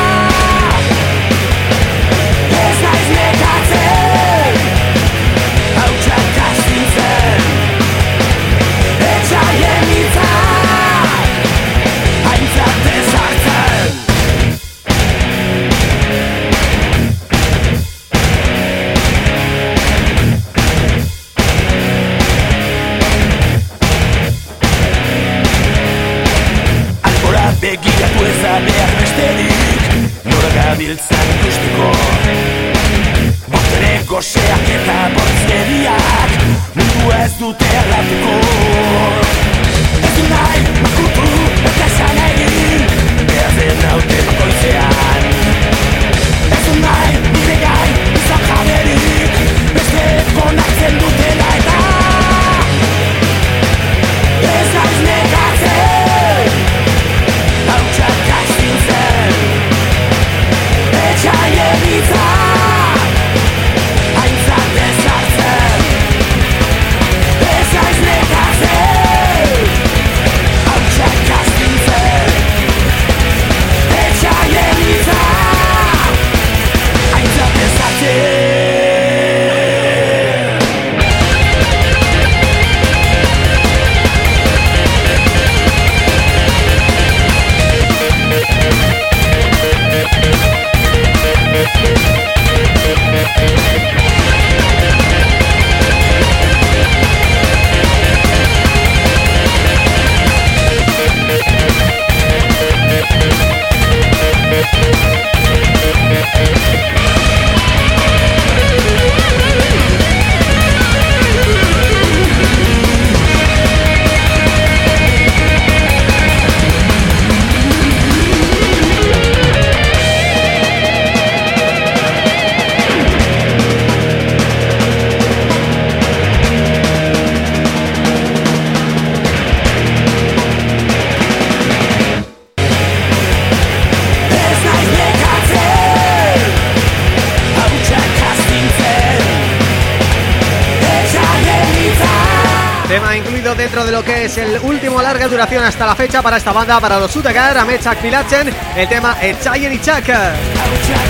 Para esta banda, para los Sutagar, Ametsak Pilatzen, el tema Etxaien Itzak. Hau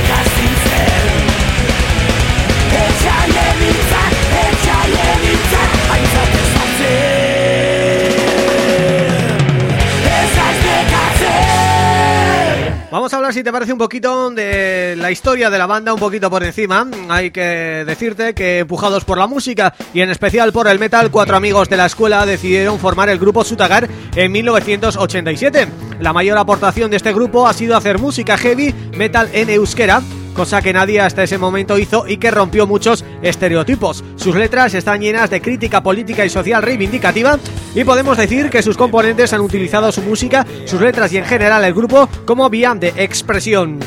si te parece, un poquito de la historia de la banda, un poquito por encima. Hay que decirte que, empujados por la música y en especial por el metal, cuatro amigos de la escuela decidieron formar el grupo Sutagar en 1987. La mayor aportación de este grupo ha sido hacer música heavy metal en euskera, cosa que nadie hasta ese momento hizo y que rompió muchos estereotipos. Sus letras están llenas de crítica política y social reivindicativa y podemos decir que sus componentes han utilizado su música, sus letras y en general el grupo como vía de expresión.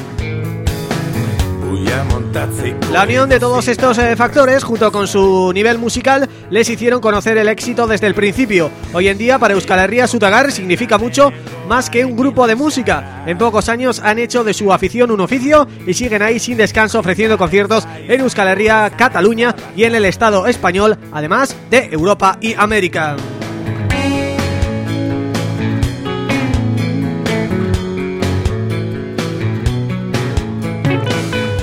La unión de todos estos eh, factores, junto con su nivel musical, les hicieron conocer el éxito desde el principio. Hoy en día, para Euskal Herria, Sutagar significa mucho más que un grupo de música. En pocos años han hecho de su afición un oficio y siguen ahí sin descanso ofreciendo conciertos en Euskal Herria, Cataluña y en el Estado español, además de Europa y América.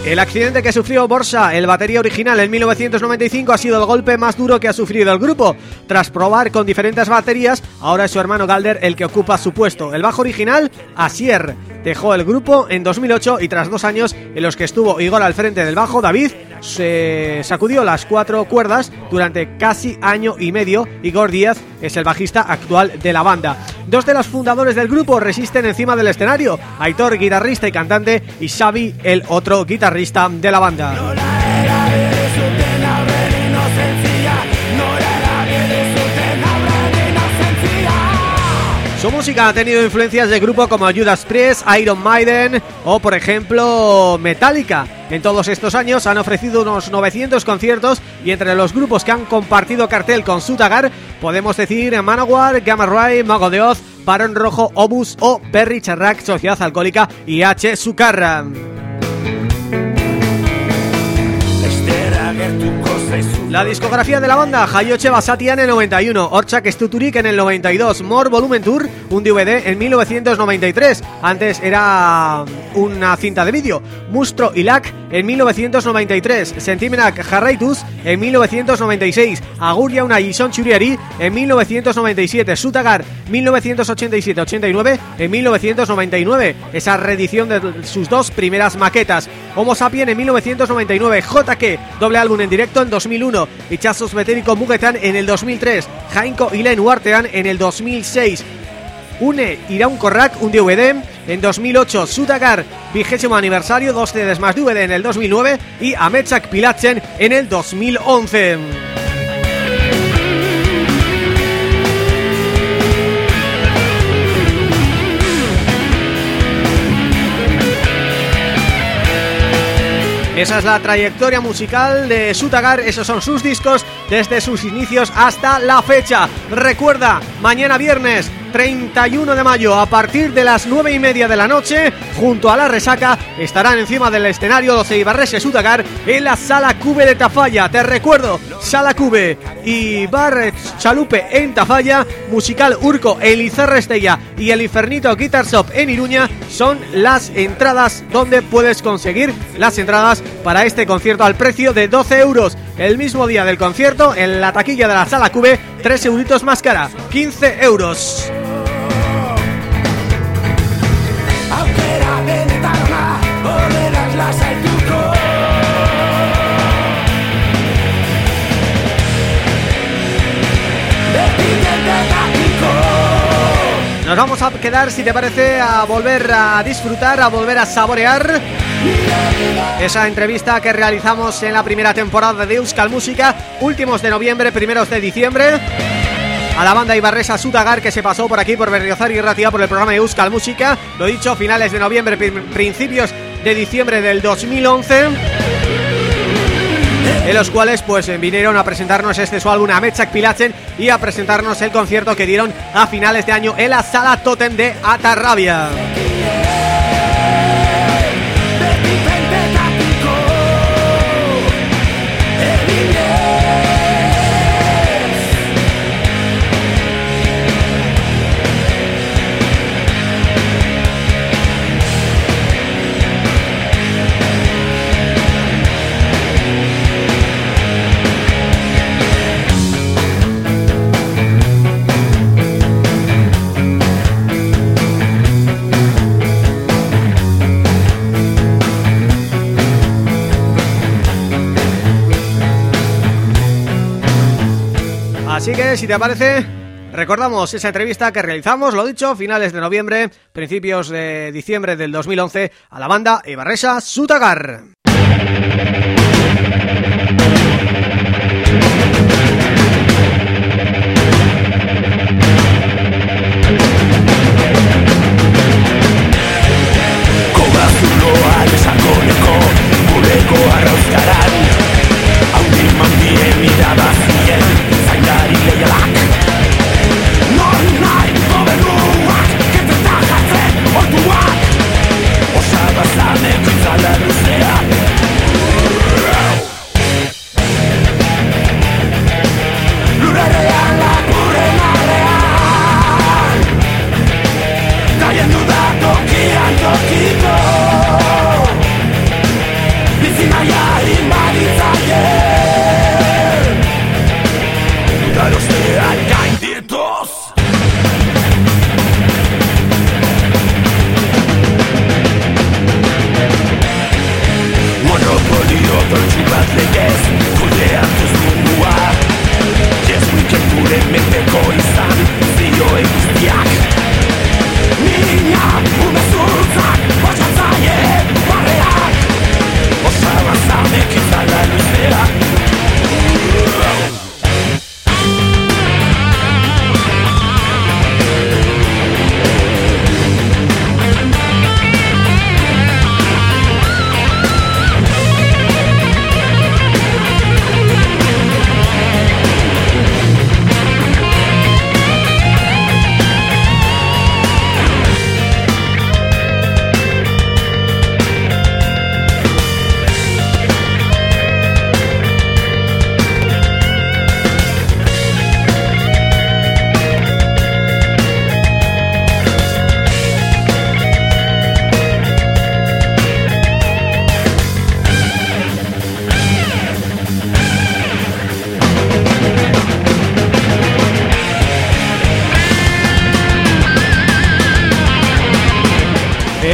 El accidente que sufrió Borsa, el batería original en 1995, ha sido el golpe más duro que ha sufrido el grupo. Tras probar con diferentes baterías, ahora es su hermano Galder el que ocupa su puesto. El bajo original, Asier, dejó el grupo en 2008 y tras dos años en los que estuvo Igor al frente del bajo, David se sacudió las cuatro cuerdas durante casi año y medio. Igor Díaz es el bajista actual de la banda. Dos de los fundadores del grupo resisten encima del escenario, Aitor, guitarrista y cantante, y Xavi, el otro guitarrista de la banda. Su música ha tenido influencias de grupos como Judas Priest, Iron Maiden o, por ejemplo, Metallica. En todos estos años han ofrecido unos 900 conciertos y entre los grupos que han compartido cartel con Sutagar podemos decir Manowar, Gamma Ray, Mago de Oz, Barón Rojo, Obus o Perry Charrac, Sociedad Alcohólica y H. Sucarra. La discografía de la banda, Hayoche Basatia en el 91, Orchak Stuturik en el 92, More Volumen Tour, un DVD en 1993, antes era una cinta de vídeo, Mustro Ilak en 1993, Sentimenak Jarraitus en 1996, Aguria una Gison Churiari en 1997, Sutagar 1987-89 en 1999, esa reedición de sus dos primeras maquetas, Homo Sapien en 1999, JK, doble álbum en directo en 2001, Ichazos Metérico Mugetan en el 2003, Jainko y Len Uartean en el 2006, Une Iraun Corrac, un DVD en 2008, Sutagar, vigésimo aniversario, dos CDs más DVD en el 2009 y Amechak Pilachen en el 2011. Esa es la trayectoria musical de Sutagar, esos son sus discos desde sus inicios hasta la fecha. Recuerda, mañana viernes 31 de mayo a partir de las 9 y media de la noche junto a la resaca estarán encima del escenario los Eibarreses Sutagar en la Sala Cube de Tafalla te recuerdo, Sala Cube y Bar Chalupe en Tafalla musical Urco, el Estella y el Infernito Guitar Shop en Iruña son las entradas donde puedes conseguir las entradas para este concierto al precio de 12 euros el mismo día del concierto en la taquilla de la Sala Cube 3 euritos más cara, 15 euros. Nos vamos a quedar, si te parece, a volver a disfrutar, a volver a saborear esa entrevista que realizamos en la primera temporada de Euskal Música, últimos de noviembre, primeros de diciembre. A la banda Ibarresa Sutagar que se pasó por aquí por Berriozar y Ratia por el programa de Euskal Música, lo dicho, finales de noviembre, principios de diciembre del 2011 en los cuales pues vinieron a presentarnos este su álbum Amechak Pilachen y a presentarnos el concierto que dieron a finales de año en la Sala Totem de Atarrabia. Así que, si te parece, recordamos esa entrevista que realizamos, lo dicho, finales de noviembre, principios de diciembre del 2011, a la banda Ibarresa Sutagar. Gure goharra euskaran Haudir irabaz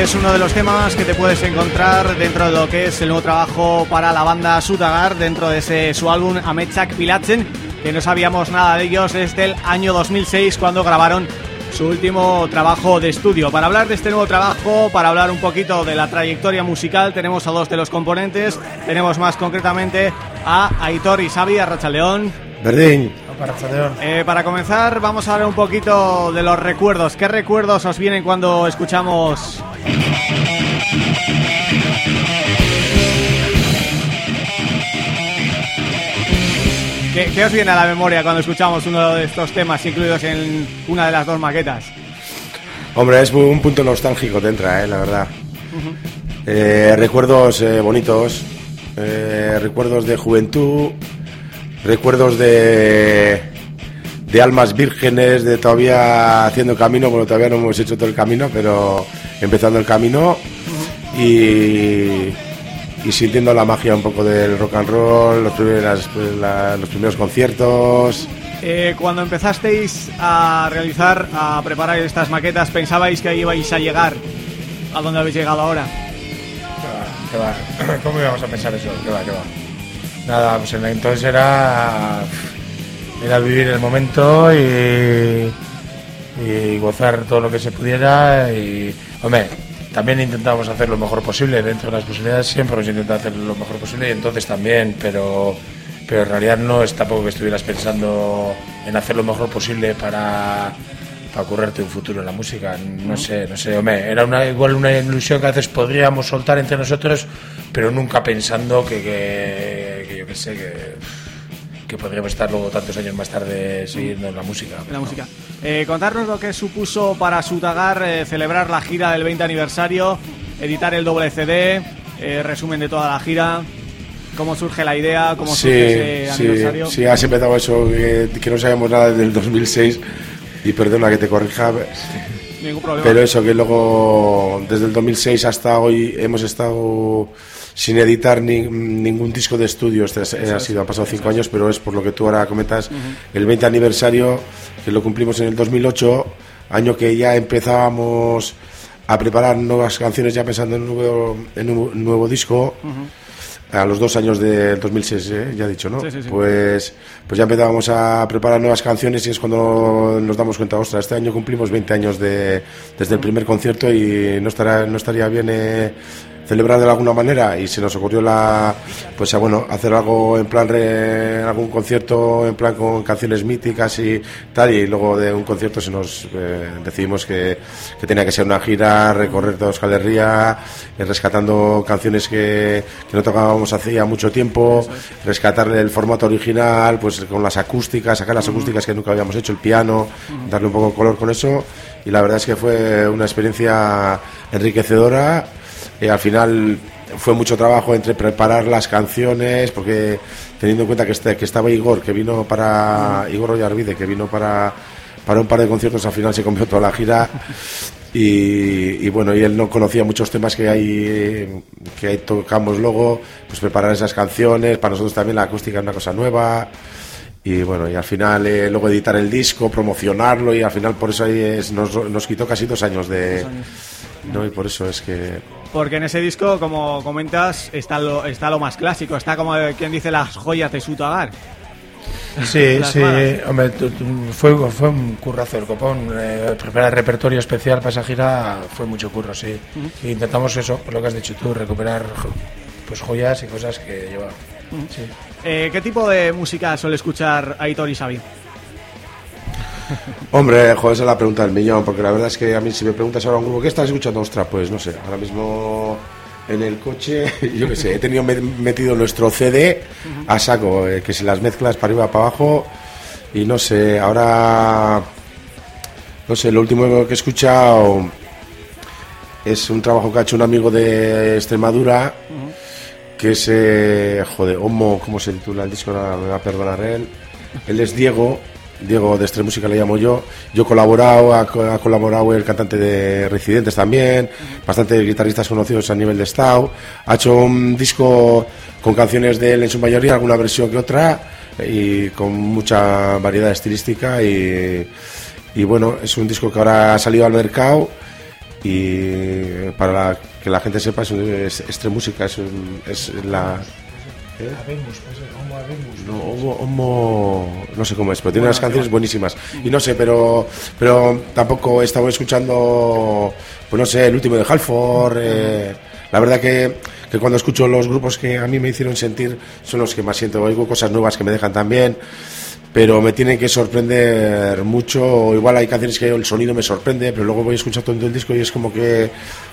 es uno de los temas que te puedes encontrar dentro de lo que es el nuevo trabajo para la banda Sutagar, dentro de su álbum Amechak Pilatzen, que no sabíamos nada de ellos desde el año 2006 cuando grabaron su último trabajo de estudio. Para hablar de este nuevo trabajo, para hablar un poquito de la trayectoria musical, tenemos a dos de los componentes. Tenemos más concretamente a Aitor y Xavi León. Verdín. Eh, para comenzar, vamos a hablar un poquito de los recuerdos. ¿Qué recuerdos os vienen cuando escuchamos ¿Qué, os viene a la memoria cuando escuchamos uno de estos temas incluidos en una de las dos maquetas? Hombre, es un punto nostálgico te entra, eh, la verdad. Eh, recuerdos eh, bonitos, recuerdos de juventud, recuerdos de, de almas vírgenes, de todavía haciendo camino, bueno, todavía no hemos hecho todo el camino, pero empezando el camino y y sintiendo la magia un poco del rock and roll, los primeros, los primeros conciertos. Eh, cuando empezasteis a realizar, a preparar estas maquetas, ¿pensabais que ibais a llegar a donde habéis llegado ahora? ¿Qué va? *coughs* ¿Cómo íbamos a pensar eso? ¿Qué va? ¿Qué va? Nada, pues entonces era, era vivir el momento y, y gozar todo lo que se pudiera y, hombre, también intentamos hacer lo mejor posible dentro de las posibilidades, siempre hemos intentado hacer lo mejor posible y entonces también, pero, pero en realidad no es tampoco que estuvieras pensando en hacer lo mejor posible para, para ocurrirte un futuro en la música. No sé, no sé, hombre, era una, igual una ilusión que a veces podríamos soltar entre nosotros, pero nunca pensando que, que, que yo qué sé, que que podríamos estar luego tantos años más tarde siguiendo en la música. En la música. Eh, contarnos lo que supuso para Sutagar eh, celebrar la gira del 20 aniversario, editar el doble CD, eh, resumen de toda la gira, cómo surge la idea, cómo surge ese aniversario. Sí, has empezado eso, que, no sabemos nada desde el 2006 y perdona que te corrija. Ningún problema. Pero eso, que luego desde el 2006 hasta hoy hemos estado sin editar ningún disco de estudio. Este ha sido, ha pasado cinco años, pero es por lo que tú ahora comentas, el 20 aniversario, que lo cumplimos en el 2008, año que ya empezábamos a preparar nuevas canciones, ya pensando en un nuevo, en un nuevo disco. A los dos años del 2006, ¿eh? ya he dicho, ¿no? pues, pues ya empezábamos a preparar nuevas canciones y es cuando nos damos cuenta, ostras, este año cumplimos 20 años de, desde el primer concierto y no, estará, no estaría bien eh, celebrar de alguna manera y se nos ocurrió la pues bueno hacer algo en plan algún concierto en plan con canciones míticas y tal y luego de un concierto se nos eh, decidimos que, que, tenía que ser una gira recorrer toda Euskal Herria eh, rescatando canciones que, que no tocábamos hacía mucho tiempo rescatarle el formato original pues con las acústicas sacar las acústicas que nunca habíamos hecho el piano darle un poco de color con eso y la verdad es que fue una experiencia enriquecedora y al final fue mucho trabajo entre preparar las canciones, porque teniendo en cuenta que, este, que estaba Igor, que vino para. Igor Rollarvide, que vino para, para un par de conciertos, al final se comió toda la gira. Y, bueno, y él no conocía muchos temas que hay que ahí tocamos luego, pues preparar esas canciones, para nosotros también la acústica es una cosa nueva y bueno, y al final eh, luego editar el disco, promocionarlo y al final por eso ahí es, nos, nos quitó casi dos años de... ¿no? Y por eso es que porque en ese disco, como comentas, está lo, está lo más clásico, está como quien dice las joyas de Sutagar. Sí, *laughs* sí, hombre, fue, fue un currazo el copón. Eh, preparar repertorio especial para esa gira fue mucho curro, sí. intentamos eso, por lo que has dicho tú, recuperar pues joyas y cosas que lleva. Eh, ¿Qué tipo de música suele escuchar Aitor y Xavi? Hombre, joder, esa es la pregunta del millón, porque la verdad es que a mí si me preguntas ahora un grupo, ¿qué estás escuchando? Ostras, pues no sé, ahora mismo en el coche, *laughs* yo qué sé, he tenido metido nuestro CD a saco, eh, que si las mezclas para arriba, para abajo, y no sé, ahora, no sé, lo último que he escuchado es un trabajo que ha hecho un amigo de Extremadura, que es, eh, joder, Homo, ¿cómo se titula el disco? me va a perdonar él. Él es Diego, Diego de Extreme Música le llamo yo. Yo he colaborado, ha, colaborado el cantante de Residentes también, bastante guitarristas conocidos a nivel de estado. Ha hecho un disco con canciones de él en su mayoría, alguna versión que otra, y con mucha variedad estilística. Y, bueno, es un disco que ahora ha salido al mercado y para que la gente sepa es, es es, la ¿Eh? No, homo, homo- no sé cómo es, pero tiene unas canciones buenísimas. Y no sé, pero pero tampoco he estado escuchando, pues no sé, el último de Halford. eh, la verdad que, que cuando escucho los grupos que a mí me hicieron sentir son los que más siento. Oigo cosas nuevas que me dejan también, pero me tienen que sorprender mucho. Igual hay canciones que el sonido me sorprende, pero luego voy a escuchar todo el disco y es como que,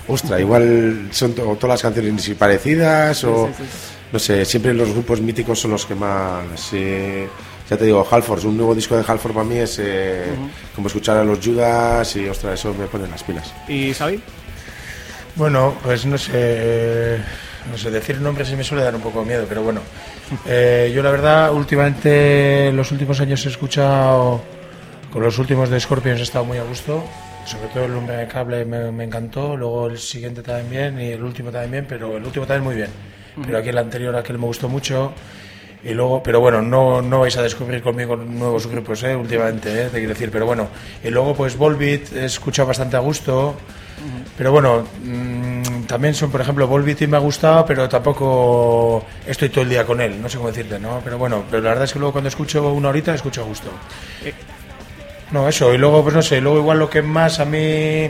ostra, igual son to- todas las canciones parecidas o Sí, sí, sí. No sé, siempre los grupos míticos son los que más. eh, ya te digo, Halford, un nuevo disco de Halford para mí es eh, como escuchar a los Judas y, ostras, eso me pone las pilas. ¿Y Xavi? Bueno, pues no sé, no sé, decir nombres sí me suele dar un poco de miedo, pero bueno. *laughs* Eh, yo la verdad, últimamente, en los últimos años he escuchado, con los últimos de Scorpions he estado muy a gusto, sobre todo el Lumbre de Cable me, me encantó, luego el siguiente también bien y el último también bien, pero el último también muy bien. Pero aquí el anterior, aquel me gustó mucho. Y luego, pero bueno, no, no vais a descubrir conmigo nuevos grupos, ¿eh? últimamente, ¿eh? te quiero decir. Pero bueno, y luego pues Volbeat he escuchado bastante a gusto. Pero bueno, mm, también son, por ejemplo, Volbeat y me ha gustado, pero tampoco estoy todo el día con él, no sé cómo decirte, ¿no? Pero bueno, pero la verdad es que luego cuando escucho una horita, escucho a gusto. No, eso, y luego, pues no sé, luego igual lo que más a mí,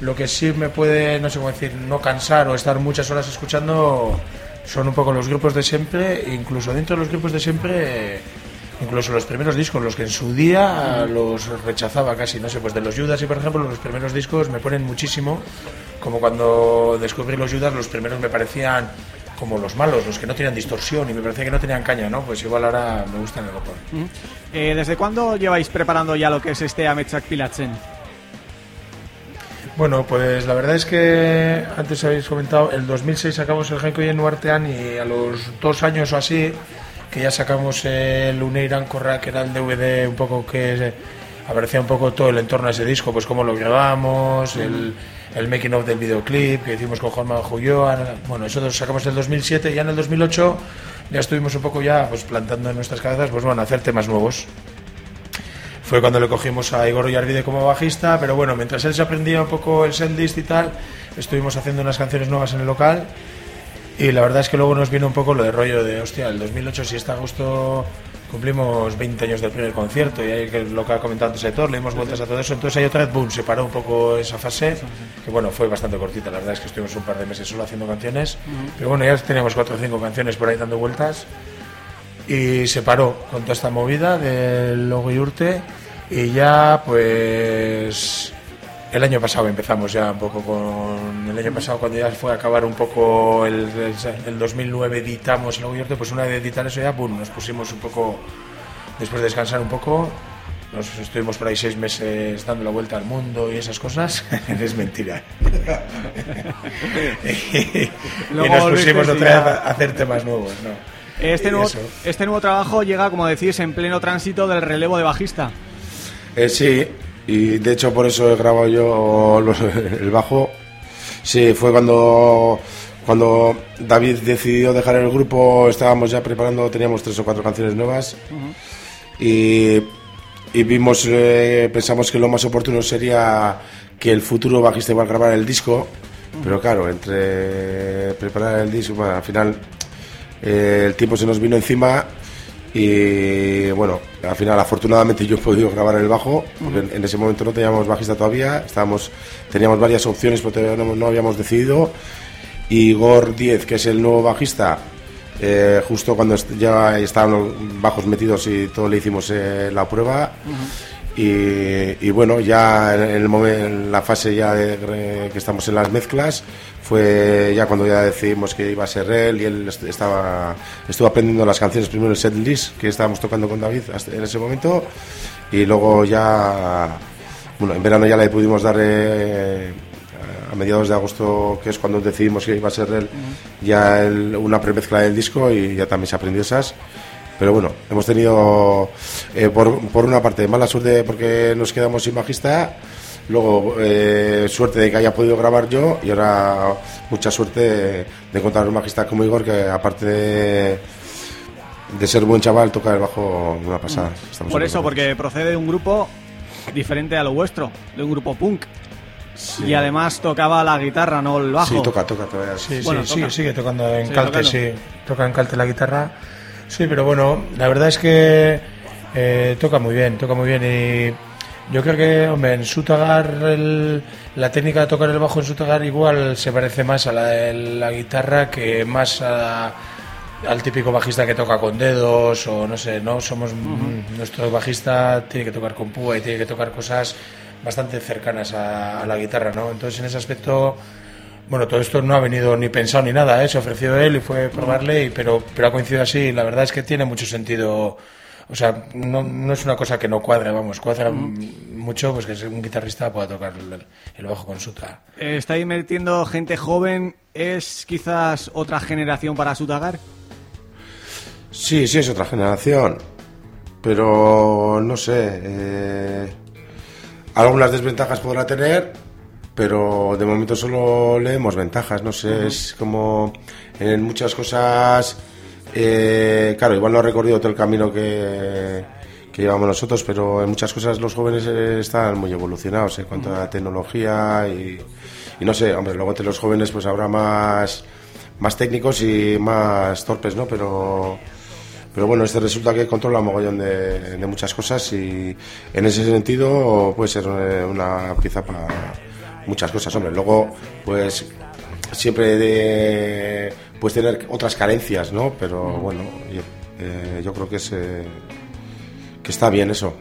lo que sí me puede, no sé cómo decir, no cansar o estar muchas horas escuchando, son un poco los grupos de siempre, incluso dentro de los grupos de siempre, incluso los primeros discos, los que en su día los rechazaba casi, no sé, pues de los Judas y por ejemplo los primeros discos me ponen muchísimo, como cuando descubrí los Judas, los primeros me parecían como los malos, los que no tenían distorsión y me parecía que no tenían caña, ¿no? Pues igual ahora me gustan el vapor. Ujú. Eh, ¿Desde cuándo lleváis preparando ya lo que es este Ametsak Pilatzen? Bueno, pues la verdad es que antes habéis comentado, el 2006 sacamos el Genko y el Nuartean y a los dos años o así, que ya sacamos el Uneiran Corra, que era el DVD un poco que aparecía un poco todo el entorno a ese disco, pues cómo lo grabamos, el, el making of del videoclip que hicimos con Juanma Julloa, bueno, lo sacamos el 2007 y ya en el 2008 ya estuvimos un poco ya pues plantando en nuestras cabezas, pues bueno, hacer temas nuevos fue cuando le cogimos a Igor Yarvide como bajista, pero bueno, mientras él se aprendía un poco el setlist y tal, estuvimos haciendo unas canciones nuevas en el local. Y la verdad es que luego nos vino un poco lo de rollo de, hostia, el 2008 si está a gusto cumplimos 20 años del primer concierto. Y ahí lo que ha comentado antes Aitor, le dimos vueltas a todo eso, entonces ahí otra vez, boom, se paró un poco esa fase, que bueno, fue bastante cortita, la verdad es que estuvimos un par de meses solo haciendo canciones, pero bueno, ya teníamos cuatro o cinco canciones por ahí dando vueltas y se paró con toda esta movida del logo y urte y ya pues el año pasado empezamos ya un poco con el año pasado cuando ya fue a acabar un poco el, el, el 2009 editamos el logo y urte pues una vez de editar eso ya boom, nos pusimos un poco después de descansar un poco nos estuvimos por ahí seis meses dando la vuelta al mundo y esas cosas *laughs* es mentira *laughs* *laughs* y, nos pusimos otra vez a hacer temas nuevos ¿no? Este nuevo, eso. este nuevo trabajo llega, como decís, en pleno tránsito del relevo de bajista. Eh, sí, y de hecho por eso he grabado yo los- el bajo. Sí, fue cuando, cuando David decidió dejar el grupo, estábamos ya preparando, teníamos tres o cuatro canciones nuevas y, y vimos, eh, pensamos que lo más oportuno sería que el futuro bajista igual grabara el disco, pero claro, entre preparar el disco, bueno, al final eh, el tiempo se nos vino encima y bueno, al final afortunadamente yo he podido grabar el bajo, porque en, en ese momento no teníamos bajista todavía, estábamos, teníamos varias opciones, pero todavía no, no habíamos decidido. Y Igor 10, que es el nuevo bajista, eh, justo cuando ya estaban los bajos metidos y todo le hicimos eh, la prueba. Y, y bueno, ya en, el momen- en la fase ya de, que estamos en las mezclas, fue ya cuando ya decidimos que iba a ser él y él est- estaba estuvo aprendiendo las canciones primero el set list que estábamos tocando con David en ese momento y luego ya bueno en verano ya le pudimos dar eh, a mediados de agosto que es cuando decidimos que iba a ser él ya el- una premezcla del disco y ya también se aprendió esas. Pero bueno, hemos tenido eh, por, por una parte mala suerte porque nos quedamos sin bajista, luego eh, suerte de que haya podido grabar yo y ahora mucha suerte de encontrar un bajista como Igor que aparte de, de ser buen chaval toca el bajo una pasada. Estamos Por eso, porque procede de un grupo diferente a lo vuestro, de un grupo punk. Y además tocaba la guitarra, no el bajo. Sí, toca, toca todavía. Sí, Bueno, sí, toca. sigue, sigue tocando en Sigue calte, tocando. sí. Toca en calte la guitarra. Sí, pero bueno, la verdad es que eh, toca muy bien, toca muy bien y yo creo que, hombre, en Sutagar el- la técnica de tocar el bajo en Sutagar igual se parece más a la de la guitarra que más a- al típico bajista que toca con dedos o no sé, no somos mm, nuestro bajista tiene que tocar con púa y tiene que tocar cosas bastante cercanas a, a la guitarra, ¿no? Entonces en ese aspecto bueno, todo esto no ha venido ni pensado ni nada, ¿eh? se ofreció él y fue probarle, y, pero, pero ha coincidido así. La verdad es que tiene mucho sentido. O sea, no, no es una cosa que no cuadre, vamos, cuadra mm, mucho pues que un guitarrista pueda tocar el, el bajo con suta. Eh, ¿Está metiendo gente joven? ¿Es quizás otra generación para Sutagar? Sí, sí, es otra generación. Pero no sé. eh, algunas desventajas podrá tener, pero de momento solo leemos ventajas. No sé, es como en muchas cosas. Eh, claro, igual no ha recorrido todo el camino que, que llevamos nosotros, pero en muchas cosas los jóvenes eh, están muy evolucionados en cuanto a tecnología y, y no sé, hombre, luego entre los jóvenes pues habrá más, más técnicos y más torpes, ¿no? Pero, pero bueno, este resulta que controla mogollón de, de muchas cosas y en ese sentido puede ser eh, una pieza para muchas cosas, hombre. Luego, pues siempre de, puedes tener otras carencias, ¿no? Pero bueno, yo, eh, yo creo que es eh, que está bien eso.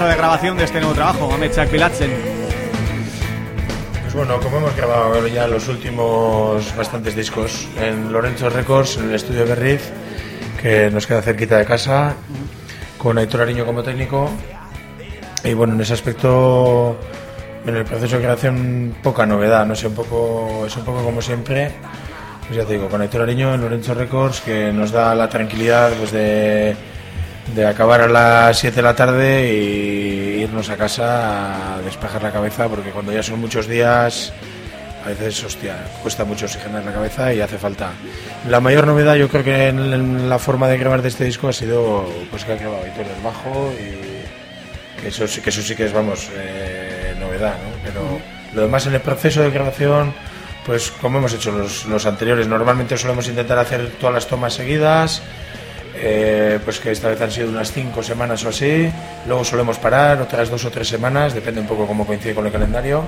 Proceso de grabación de este nuevo trabajo, Ametsak Pilatzen? Pues bueno, como hemos grabado ya los últimos bastantes discos en Lorenzo Records, en el estudio Berriz, que nos queda cerquita de casa, con Aitor Ariño como técnico. Y bueno, en ese aspecto, en el proceso de creación, poca novedad, no sé, un poco, es un poco como siempre. Pues ya te digo, con Aitor Ariño en Lorenzo Records, que nos da la tranquilidad pues, de, de acabar a las 7 de la tarde y irnos a casa a despejar la cabeza, porque cuando ya son muchos días, a veces, hostia, cuesta mucho oxigenar la cabeza y hace falta. La mayor novedad, yo creo que en, la forma de grabar de este disco ha sido pues que ha grabado Aitor el bajo y que eso sí que eso sí que es, vamos, eh, novedad, ¿no? Pero lo demás en el proceso de grabación, pues como hemos hecho los, los anteriores, normalmente solemos intentar hacer todas las tomas seguidas, eh, pues que esta vez han sido unas cinco semanas o así, luego solemos parar otras dos o tres semanas, depende un poco cómo coincide con el calendario,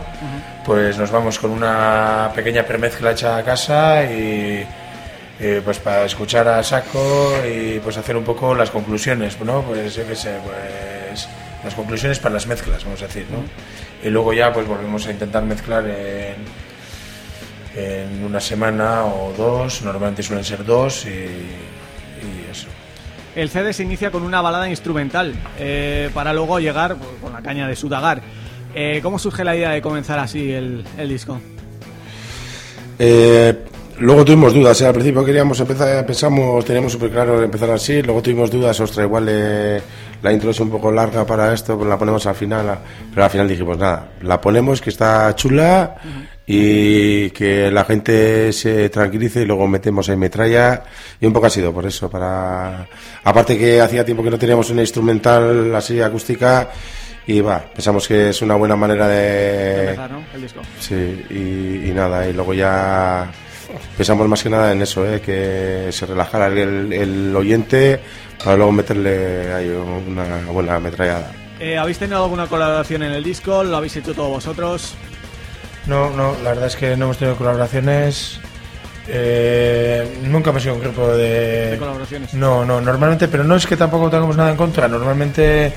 pues nos vamos con una pequeña premezcla hecha a casa y eh, pues para escuchar a saco y pues hacer un poco las conclusiones, ¿no? Pues yo qué sé, pues las conclusiones para las mezclas, vamos a decir, ¿no? Y luego ya pues volvemos a intentar mezclar en, en una semana o dos, normalmente suelen ser dos y. El CD se inicia con una balada instrumental eh, para luego llegar con la caña de Sudagar. Eh, ¿Cómo surge la idea de comenzar así el, disco? Eh, luego tuvimos dudas, ¿eh? al principio queríamos empezar, pensamos, teníamos súper claro empezar así, luego tuvimos dudas, ostras, igual la intro es un poco larga para esto, pues la ponemos al final, pero al final dijimos, nada, la ponemos que está chula y que la gente se tranquilice y luego metemos ahí metralla y un poco ha sido por eso, para aparte que hacía tiempo que no teníamos una instrumental así acústica y va, pensamos que es una buena manera de... empezar, ¿no? El disco. Sí, y, y nada, y luego ya pensamos más que nada en eso, ¿eh? que se relajara el, el oyente para luego meterle ahí una buena ametrallada. Eh, ¿Habéis tenido alguna colaboración en el disco? ¿Lo habéis hecho todos vosotros? No, no, la verdad es que no hemos tenido colaboraciones. Eh, nunca hemos sido un grupo de... De colaboraciones. No, no, normalmente, pero no es que tampoco tengamos nada en contra. Normalmente,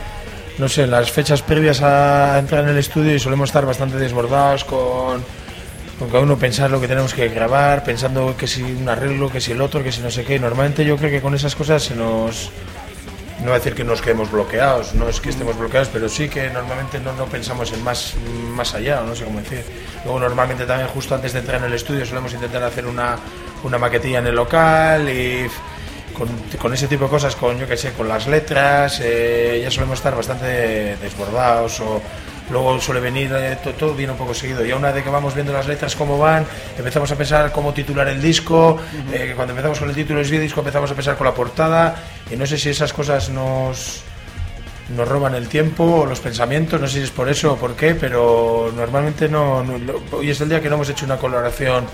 no sé, en las fechas previas a entrar en el estudio y solemos estar bastante desbordados con, con cada uno pensar lo que tenemos que grabar, pensando que si un arreglo, que si el otro, que si no sé qué. Normalmente yo creo que con esas cosas se nos... No voy a decir que nos quedemos bloqueados, no es que estemos bloqueados, pero sí que normalmente no, no pensamos en más, más allá, no sé cómo decir. Luego normalmente también justo antes de entrar en el estudio solemos intentar hacer una, una maquetilla en el local y con, con ese tipo de cosas, con yo que sé, con las letras, eh, ya solemos estar bastante desbordados o luego suele venir, eh, to- todo, viene un poco seguido. Y una vez que vamos viendo las letras cómo van, empezamos a pensar cómo titular el disco, eh, cuando empezamos con el título del disco empezamos a pensar con la portada y no sé si esas cosas nos nos roban el tiempo o los pensamientos, no sé si es por eso o por qué, pero normalmente no, hoy es el día que no hemos hecho una coloración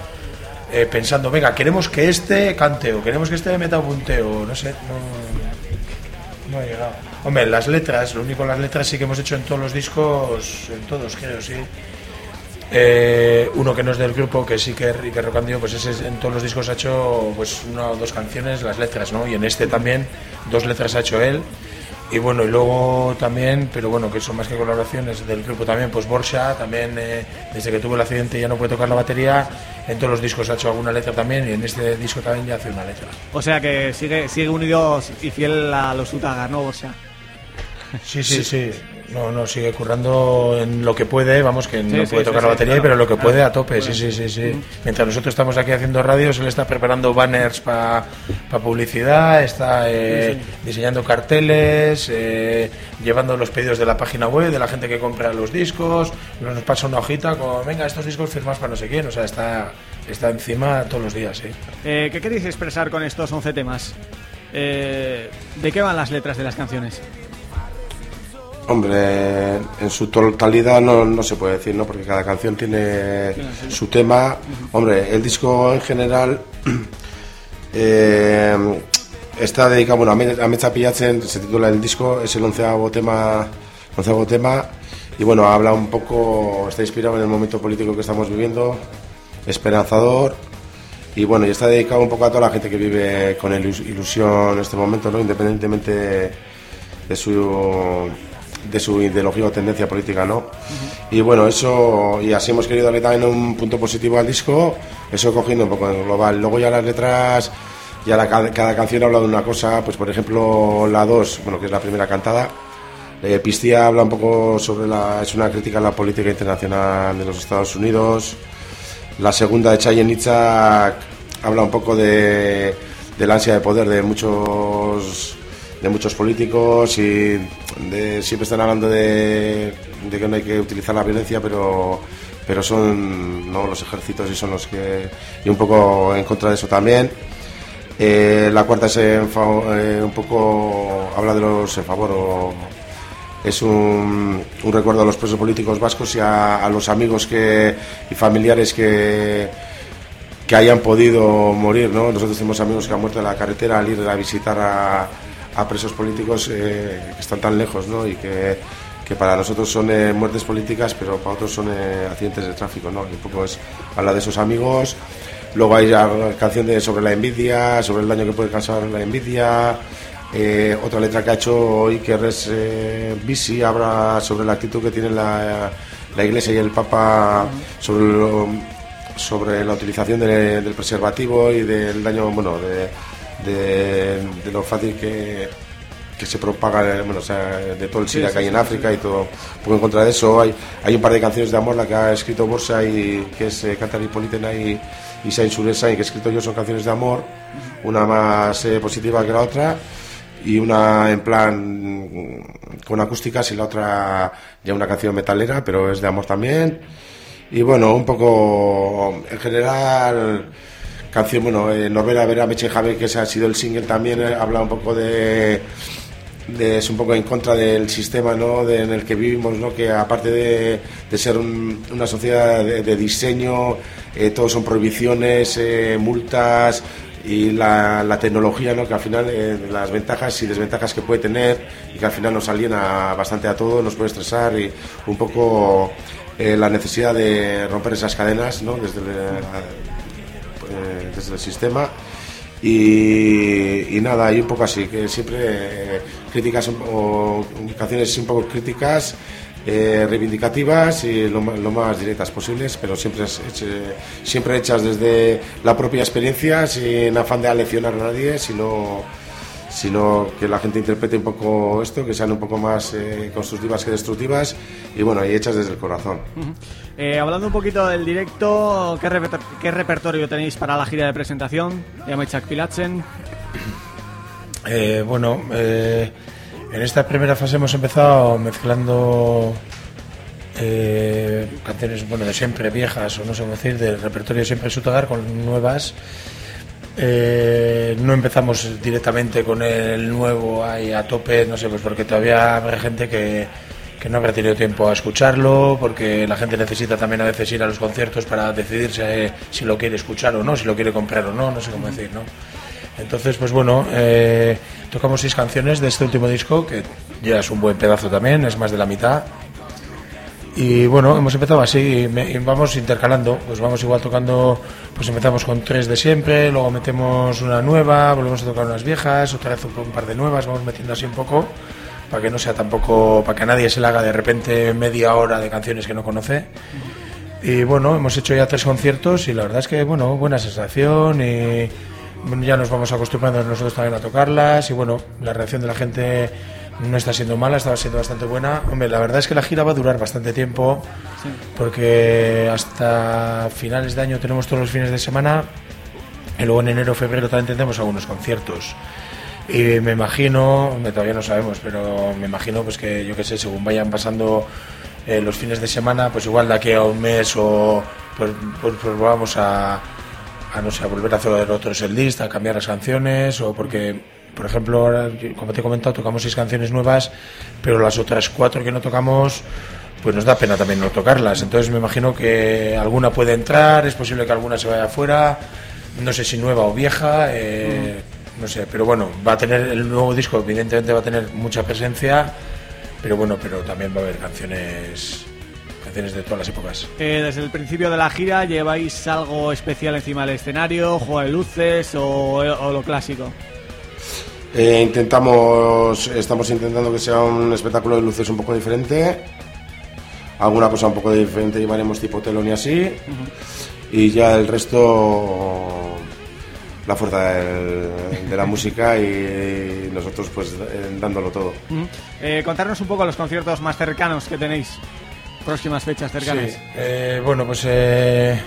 eh, pensando, venga, queremos que este cante o queremos que este meta un punteo, no sé, no, no ha llegado. Hombre, las letras, lo único las letras sí que hemos hecho en todos los discos, en todos creo, sí. Eh, uno que no es del grupo, que sí que Iker Rocandio, pues ese en todos los discos ha hecho pues una o dos canciones, las letras, ¿no? Y en este también dos letras ha hecho él. Y bueno, y luego también, pero bueno, que son más que colaboraciones del grupo también, pues Borja también, eh, desde que tuvo el accidente ya no puede tocar la batería, en todos los discos ha hecho alguna letra también y en este disco también ya hace una letra. O sea que sigue sigue unido y fiel a los Utaga, ¿no? Sea, Sí, sí, sí. No, no, sigue currando en lo que puede, vamos, que Sí, no sí, puede tocar sí, la batería, claro, pero lo que claro. puede a tope, sí, Bueno. sí, sí, sí. Mientras nosotros estamos aquí haciendo radio, él está preparando banners para publicidad, está eh, diseñando carteles, eh, llevando los pedidos de la página web, de la gente que compra los discos, nos pasa una hojita con, venga, estos discos firmados para no sé quién, o sea, está, está encima todos los días, sí. eh, ¿qué queréis expresar con estos 11 temas? Eh, ¿De qué van las letras de las canciones? Hombre, en su totalidad no, no se puede decir, ¿no? Porque cada canción tiene su tema. Hombre, el disco en general *clears throat* eh, está dedicado, bueno, a Me- a Mecha Pillatzen, se titula el disco, es el onceavo tema, onceavo tema, y bueno, habla un poco, está inspirado en el momento político que estamos viviendo, esperanzador, y bueno, y está dedicado un poco a toda la gente que vive con ilus- ilusión en este momento, ¿no? Independientemente de su de su ideología tendencia política, ¿no? Y bueno, eso, y así hemos querido darle también un punto positivo al disco, eso cogiendo un poco en global. Luego ya las letras, ya la- cada, canción habla de una cosa, pues por ejemplo la 2, bueno, que es la primera cantada, eh, Pistia habla un poco sobre la, es una crítica a la política internacional de los Estados Unidos, la segunda de Chayen Itzhak habla un poco de, de ansia de poder de muchos de muchos políticos y de, siempre están hablando de, de que no hay que utilizar la violencia, pero pero son ¿no? los ejércitos y son los que y un poco en contra de eso también. Eh, la cuarta es en fa- eh, un poco habla de los en favor o es un, un recuerdo a los presos políticos vascos y a, a los amigos que, y familiares que, que hayan podido morir, ¿no? Nosotros tenemos amigos que han muerto en la carretera al ir a visitar a, a presos políticos eh, que están tan lejos, ¿no? Y que, que para nosotros son eh, muertes políticas, pero para otros son eh, accidentes de tráfico, ¿no? Un poco es habla de esos amigos. Luego hay la canción de sobre la envidia, sobre el daño que puede causar la envidia. Otra letra que ha hecho Iker es eh, Bisi, habla sobre la actitud que tiene la, la Iglesia y el Papa sobre, sobre la utilización de- del preservativo y del daño, bueno, de, de- de lo fácil que, que se propaga, bueno, o sea, de todo el SIDA sí, que hay sí, en sí. África y todo, un poco en contra de eso. Hay, hay un par de canciones de amor, la que ha escrito Borsa y que es eh, Cantar Hipólitena y, y Sain Suresa y que he escrito yo son canciones de amor, una más eh, positiva que la otra y una en plan mm, con acústicas y la otra ya una canción metalera, pero es de amor también. Y bueno, un poco en general canción, bueno, eh, Norbera Vera Meche Jabe, que ese ha sido el single también, eh, habla un poco de, es un poco en contra del sistema ¿no? de- en el que vivimos, ¿no? que aparte de, de ser un- una sociedad de, diseño, eh, todo son prohibiciones, eh, multas y la, la tecnología, ¿no? que al final eh, las ventajas y desventajas que puede tener y que al final nos aliena bastante a todo, nos puede estresar y un poco la necesidad de romper esas cadenas ¿no? desde, eh, desde el sistema. Y, y nada, y un poco así, que siempre eh, críticas o canciones un poco críticas, eh, reivindicativas y lo, lo más directas posibles, pero siempre, eh, siempre hechas desde la propia experiencia, sin afán de aleccionar a nadie, sino, sino que la gente interprete un poco esto, que sean un poco más eh, constructivas que destructivas y bueno, y hechas desde el corazón. Ujú. Eh, hablando un poquito del directo, ¿qué, reper- qué repertorio tenéis para la gira de presentación? Yamaitzak Pilatzen. Eh, bueno, eh, en esta primera fase hemos empezado mezclando eh, canciones bueno de siempre viejas o no sé cómo decir del repertorio de siempre Sutagar con nuevas. Eh, no empezamos directamente con el nuevo ahí a tope, no sé, pues porque todavía habrá gente que, que no habrá tenido tiempo a escucharlo, porque la gente necesita también a veces ir a los conciertos para decidirse si lo quiere escuchar o no, si lo quiere comprar o no, no sé cómo decir, ¿no? Entonces, pues bueno, eh, tocamos seis canciones de este último disco, que ya es un buen pedazo también, es más de la mitad. Y bueno, hemos empezado así, y me- vamos intercalando, pues vamos igual tocando, pues empezamos con tres de siempre, luego metemos una nueva, volvemos a tocar unas viejas, otra vez un, un par de nuevas, vamos metiendo así un poco, para que no sea tampoco, para que a nadie se le haga de repente media hora de canciones que no conoce. Y bueno, hemos hecho ya tres conciertos y la verdad es que, bueno, buena sensación y ya nos vamos acostumbrando nosotros también a tocarlas y bueno, la reacción de la gente no está siendo mala, está siendo bastante buena. Hombre, la verdad es que la gira va a durar bastante tiempo porque hasta finales de año tenemos todos los fines de semana y luego en enero, febrero también tendremos algunos conciertos. Y me imagino, todavía no sabemos, pero me imagino pues que yo qué sé, según vayan pasando eh, los fines de semana, pues igual de aquí a un mes o pues, pues, pues vamos a, a no sé, a volver a hacer otros el list, a cambiar las canciones o porque por ejemplo, ahora, como te he comentado, tocamos seis canciones nuevas, pero las otras cuatro que no tocamos, pues nos da pena también no tocarlas. Entonces me imagino que alguna puede entrar, es posible que alguna se vaya afuera, no sé si nueva o vieja, eh, no sé, pero bueno, va a tener el nuevo disco, evidentemente va a tener mucha presencia, pero bueno, pero también va a haber canciones canciones de todas las épocas. Eh, desde el principio de la gira, ¿lleváis algo especial encima del escenario? ¿Juego de luces o lo clásico? Eh, intentamos, estamos intentando que sea un espectáculo de luces un poco diferente. Alguna cosa un poco diferente llevaremos tipo telón y así. Y ya el resto, la fuerza del- de la música y nosotros pues eh, dándolo todo. Eh, contarnos un poco los conciertos más cercanos que tenéis. Próximas fechas cercanas. Sí, eh, bueno, pues eh,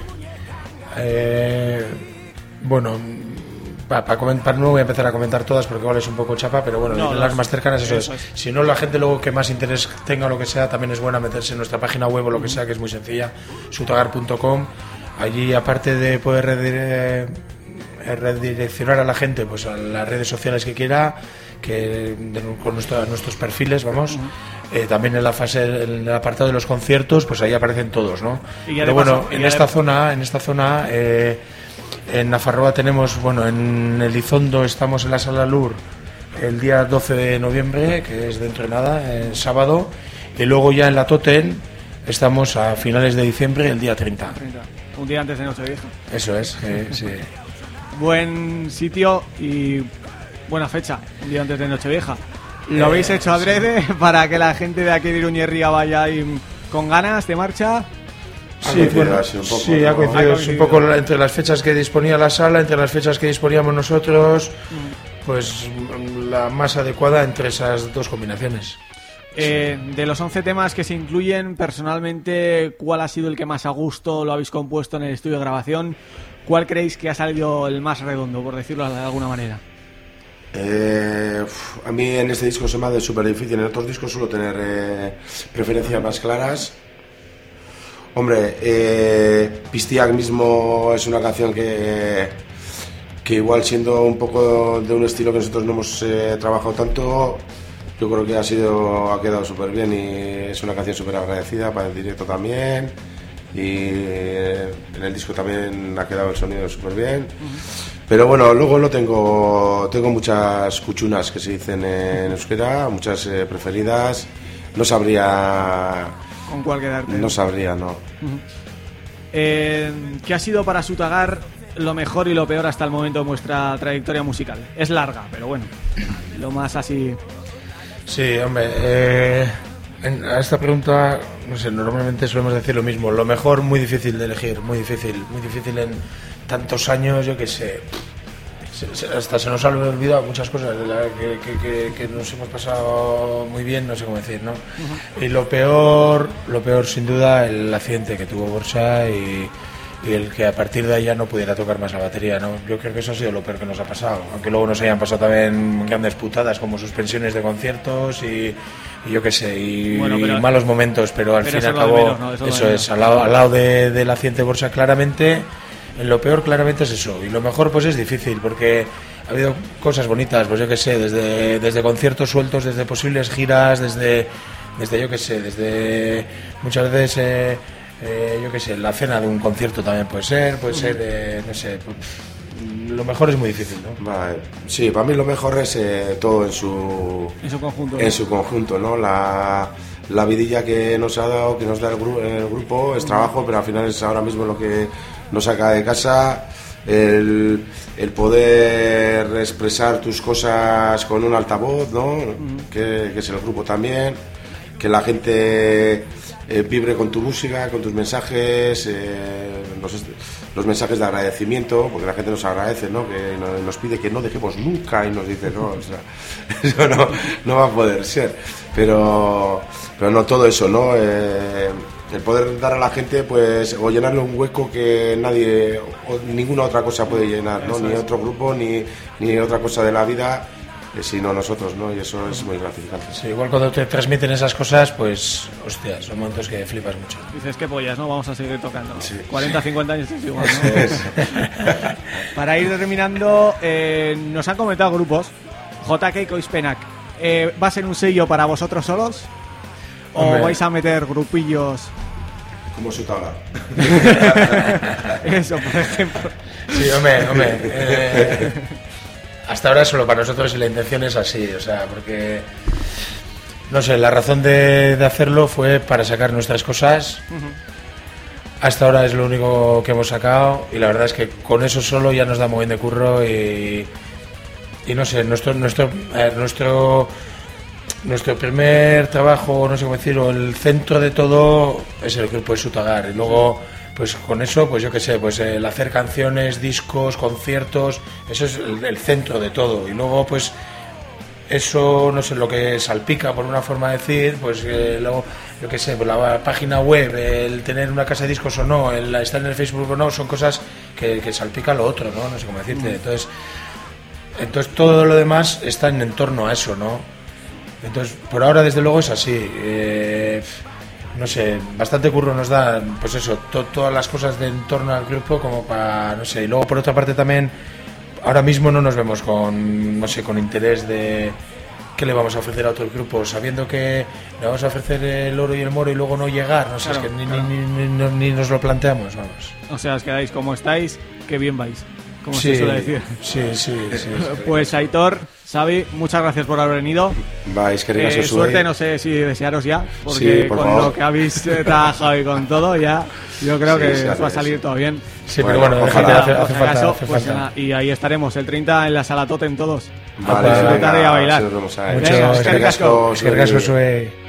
para no voy a empezar a comentar todas porque igual es un poco chapa, pero bueno, No, las más cercanas eso, eso es. es. Si no, la gente luego que más interés tenga o lo que sea, también es buena meterse en nuestra página web o lo que sea, que es muy sencilla, sutagar.com. Allí, aparte de poder redire- eh, redireccionar a la gente pues a las redes sociales que quiera, que de- con nuestra- nuestros perfiles, vamos. Eh, también en la fase, en el apartado de los conciertos, pues ahí aparecen todos, ¿no? Pero bueno, paso- en esta de- zona, en esta zona, eh, En Nafarroa tenemos, bueno, en Elizondo estamos en la Sala Lur el día 12 de noviembre, que es dentro de nada, el sábado, y luego ya en la Toten estamos a finales de diciembre, el día 30. 30. Un día antes de Nochevieja. Eso es, eh, sí. *laughs* Buen sitio y buena fecha, un día antes de Nochevieja. ¿Lo Eh, habéis hecho adrede *laughs* para que la gente de aquí de Iruñerría vaya con ganas de marcha? Sí, bueno, sí, ha coincidido un poco entre las fechas que disponía la sala, entre las fechas que disponíamos nosotros, pues la más adecuada entre esas dos combinaciones. Eh, de los 11 temas que se incluyen, personalmente, ¿cuál ha sido el que más a gusto lo habéis compuesto en el estudio de grabación? ¿Cuál creéis que ha salido el más redondo, por decirlo de alguna manera? Eh, a mí en este disco se me hace súper difícil. En otros discos suelo tener eh, preferencias más claras. Hombre, eh, Pistiak mismo es una canción que, que igual siendo un poco de un estilo que nosotros no hemos eh, trabajado tanto, yo creo que ha sido ha quedado súper bien y es una canción súper agradecida para el directo también. Y eh, en el disco también ha quedado el sonido súper bien. Pero bueno, luego no tengo, tengo muchas cuchunas que se dicen en euskera, muchas eh, preferidas. No sabría, ¿Con cuál quedarte? no sabría, no. Eh, ¿Qué ha sido para Sutagar lo mejor y lo peor hasta el momento de vuestra trayectoria musical? Es larga, pero bueno, lo más así... Sí, hombre, eh, en- a esta pregunta, no sé, normalmente solemos decir lo mismo. Lo mejor, muy difícil de elegir, muy difícil, muy difícil en tantos años, yo que sé. Se- se- hasta se nos han olvidado muchas cosas de la que, que- que- que nos hemos pasado muy bien, no sé cómo decir, ¿no? Y lo peor, lo peor sin duda, el accidente que tuvo Borja y, y el que a partir de ahí ya no pudiera tocar más la batería, ¿no? Yo creo que eso ha sido lo peor que nos ha pasado, aunque luego nos hayan pasado también grandes putadas como suspensiones de conciertos y, y yo qué sé, y, Bueno, pero- y malos momentos, pero al pero fin y al cabo menos, ¿no? Eso eso es, al lado, al lado de- del accidente de Borja claramente, en lo peor claramente es eso, y lo mejor pues es difícil, porque ha habido cosas bonitas, pues yo qué sé, desde, desde conciertos sueltos, desde posibles giras, desde, desde yo qué sé, desde muchas veces, eh, eh, yo qué sé, la cena de un concierto también puede ser, puede ser, eh, no sé, pues, lo mejor es muy difícil, ¿no? Vale. Sí, para mí lo mejor es eh, todo en su, En su conjunto. en su conjunto, ¿no? La, la vidilla que nos ha dado, que nos da el, gru- el grupo, es trabajo, pero al final es ahora mismo lo que nos saca de casa. El, el poder expresar tus cosas con un altavoz, ¿no? que, que es el grupo también. Que la gente eh, vibre con tu música, con tus mensajes, eh, los, los mensajes de agradecimiento, porque la gente nos agradece, ¿no? Que no- nos pide que no dejemos nunca y nos dice, no, o sea, *laughs* eso no, no va a poder ser. Pero, pero no todo eso, ¿no? Eh, el poder dar a la gente, pues, o llenarle un hueco que nadie, o ninguna otra cosa puede llenar, ¿no? Eso Ni es. otro grupo, ni, ni otra cosa de la vida, eh, sino nosotros, ¿no? Y eso es muy gratificante. Sí, igual cuando te transmiten esas cosas, pues, hostia, son momentos que flipas mucho. Dices, qué pollas, ¿no? Vamos a seguir tocando. 40, 50 años es igual, ¿no? es. *laughs* Para ir terminando, eh, nos han comentado grupos. JK y Coispenac. Eh, ¿Va a ser un sello para vosotros solos? ¿O Hombre. vais a meter grupillos? Como su tabla. *laughs* Eso, por ejemplo. Sí, hombre, hombre. eh, hasta ahora solo para nosotros y la intención es así, o sea, porque no sé, la razón de, de hacerlo fue para sacar nuestras cosas. Hasta ahora es lo único que hemos sacado y la verdad es que con eso solo ya nos da muy bien de curro y, y no sé, nuestro nuestro a ver, nuestro nuestro primer trabajo, no sé cómo decirlo, el centro de todo es el grupo de Sutagar. Y luego, pues con eso, pues yo qué sé, pues el hacer canciones, discos, conciertos, eso es el, el centro de todo. Y luego, pues eso, no sé, lo que salpica, por una forma de decir, pues eh, luego, yo qué sé, pues la página web, el tener una casa de discos o no, el estar en el Facebook o no, son cosas que, que salpican lo otro, ¿no? No sé cómo decirte. Mm. Entonces, entonces todo lo demás está en torno a eso, ¿no? Entonces, por ahora, desde luego, es así. Eh, no sé, bastante curro nos dan, pues eso, to todas las cosas de en torno al grupo, como para, no sé, y luego por otra parte también, ahora mismo no nos vemos con, no sé, con interés de qué le vamos a ofrecer a otro grupo, sabiendo que le vamos a ofrecer el oro y el moro y luego no llegar, no sé, claro, es que ni, claro. ni, ni, ni, nos lo planteamos, vamos. O sea, os quedáis como estáis, que bien vais como sí, se suele decir. Sí, sí, sí. *laughs* pues Aitor, Xavi, muchas gracias por haber venido. Vais, que eh, Suerte, eh. no sé si desearos ya, porque sí, por con favor. lo que habéis eh, trabajado y con todo, ya yo creo sí, que sí, va a salir todo bien. Sí, bueno, pero bueno, ojalá, hace, hace falta, caso, hace pues, falta. y ahí estaremos, el 30 en la sala Totem todos. Vale, a disfrutar y a bailar. Muchas gracias.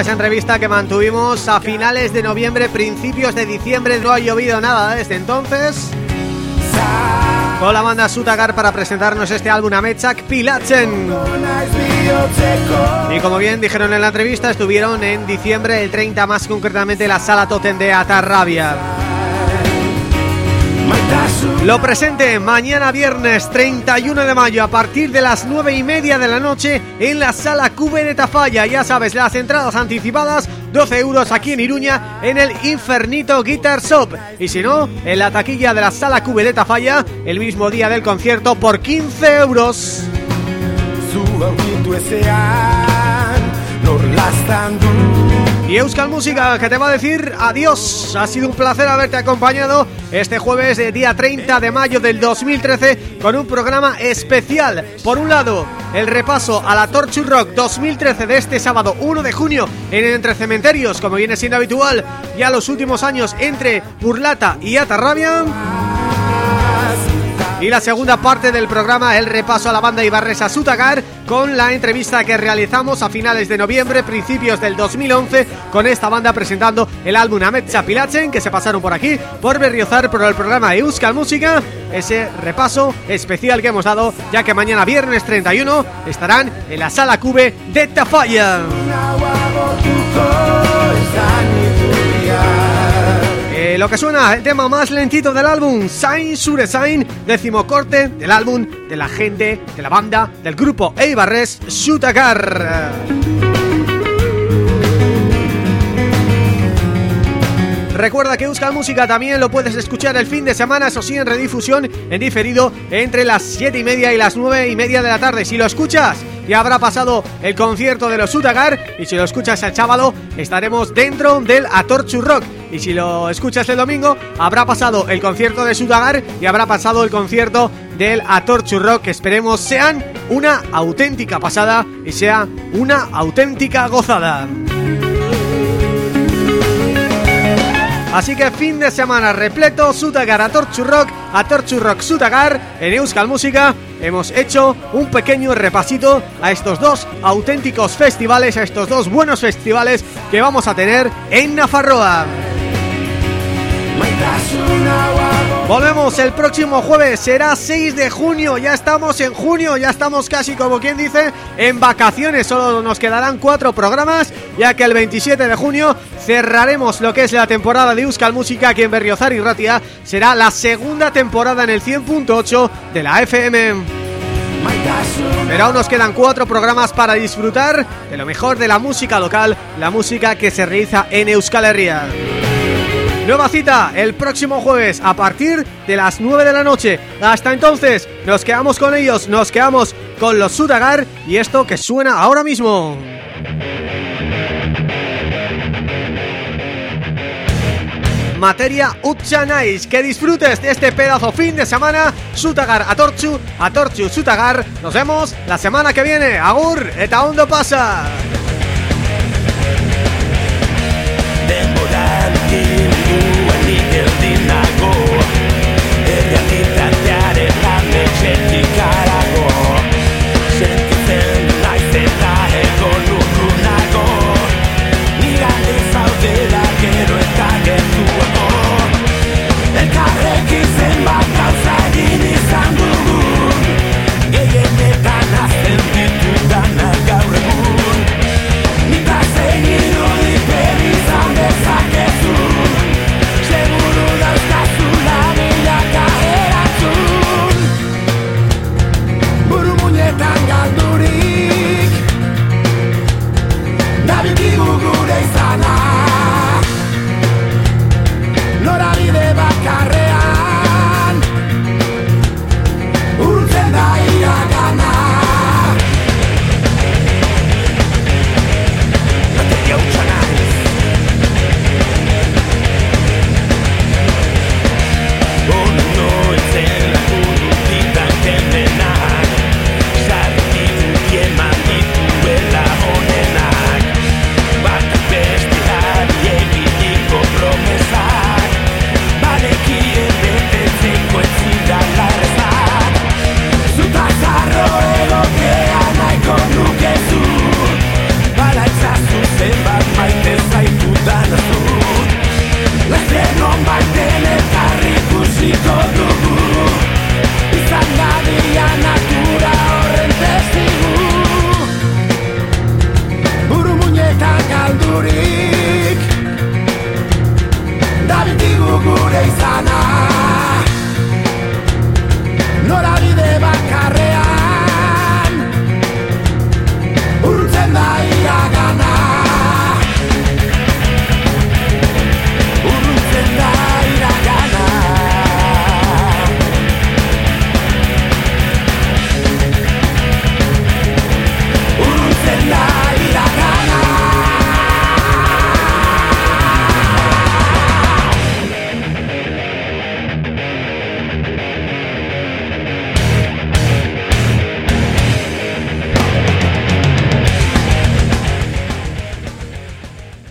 Esa entrevista que mantuvimos a finales de noviembre, principios de diciembre, no ha llovido nada desde entonces. Con la banda Sutagar para presentarnos este álbum Ametsak Pilachen. Y como bien dijeron en la entrevista, estuvieron en diciembre, el 30 más concretamente, la Sala Totem de Atarrabia. Lo presente mañana viernes 31 de mayo a partir de las 9 y media de la noche en la Sala de Tafalla. Ya sabes, las entradas anticipadas 12 euros aquí en Iruña en el Infernito Guitar Shop. Y si no, en la taquilla de la Sala Cube de Tafalla el mismo día del concierto por 15 euros. Y Euskal Música que te va a decir adiós. Ha sido un placer haberte acompañado este jueves de día 30 de mayo del 2013 Con un programa especial. Por un lado, el repaso a la Torture Rock 2013 de este sábado 1 de junio En Entre Cementerios, como viene siendo habitual Ya los últimos años entre Burlata y Atarrabia y la segunda parte del programa, el repaso a la banda Ibarresa Sutagar con la entrevista que realizamos a finales de noviembre, principios del 2011 con esta banda presentando el álbum Ametsa Pilachen que se pasaron por aquí, por Berriozar, por el programa Euskal Música ese repaso especial que hemos dado ya que mañana viernes 31 estarán en la Sala Cube de Tafalla. Lo que suena, el tema más lentito del álbum, Sign Sure Sign, décimo corte del álbum de la gente, de la banda, del grupo Eibarres Shutagar. Recuerda que Euskal Música también lo puedes escuchar el fin de semana, eso sí, en redifusión, en diferido, entre las 7 y media y las 9 y media de la tarde. Si lo escuchas, ya habrá pasado el concierto de los Sutagar y si lo escuchas el sábado, estaremos dentro del Atorchu Rock. Y si lo escuchas el domingo, habrá pasado el concierto de Sutagar y habrá pasado el concierto del Atorchu Rock, que esperemos sean una auténtica pasada y sea una auténtica gozada. Así que fin de semana repleto, Sutagar a Torchurrock, a Torchurrock Sutagar, en Euskal Música hemos hecho un pequeño repasito a estos dos auténticos festivales, a estos dos buenos festivales que vamos a tener en Nafarroa. Volvemos el próximo jueves, será 6 de junio, ya estamos en junio, ya estamos casi como quien dice en vacaciones, solo nos quedarán cuatro programas, ya que el 27 de junio cerraremos lo que es la temporada de Euskal Música aquí en Berriozar y Ratia, será la segunda temporada en el 100.8 de la FM. Pero aún nos quedan cuatro programas para disfrutar de lo mejor de la música local, la música que se realiza en Euskal Herria. Nueva cita el próximo jueves a partir de las 9 de la noche. Hasta entonces, nos quedamos con ellos, nos quedamos con los Sutagar y esto que suena ahora mismo. Materia Utsanais. Que disfrutes de este pedazo fin de semana. Sutagar a Torchu, a Torchu Sutagar. Nos vemos la semana que viene. Agur, eta ondo pasa.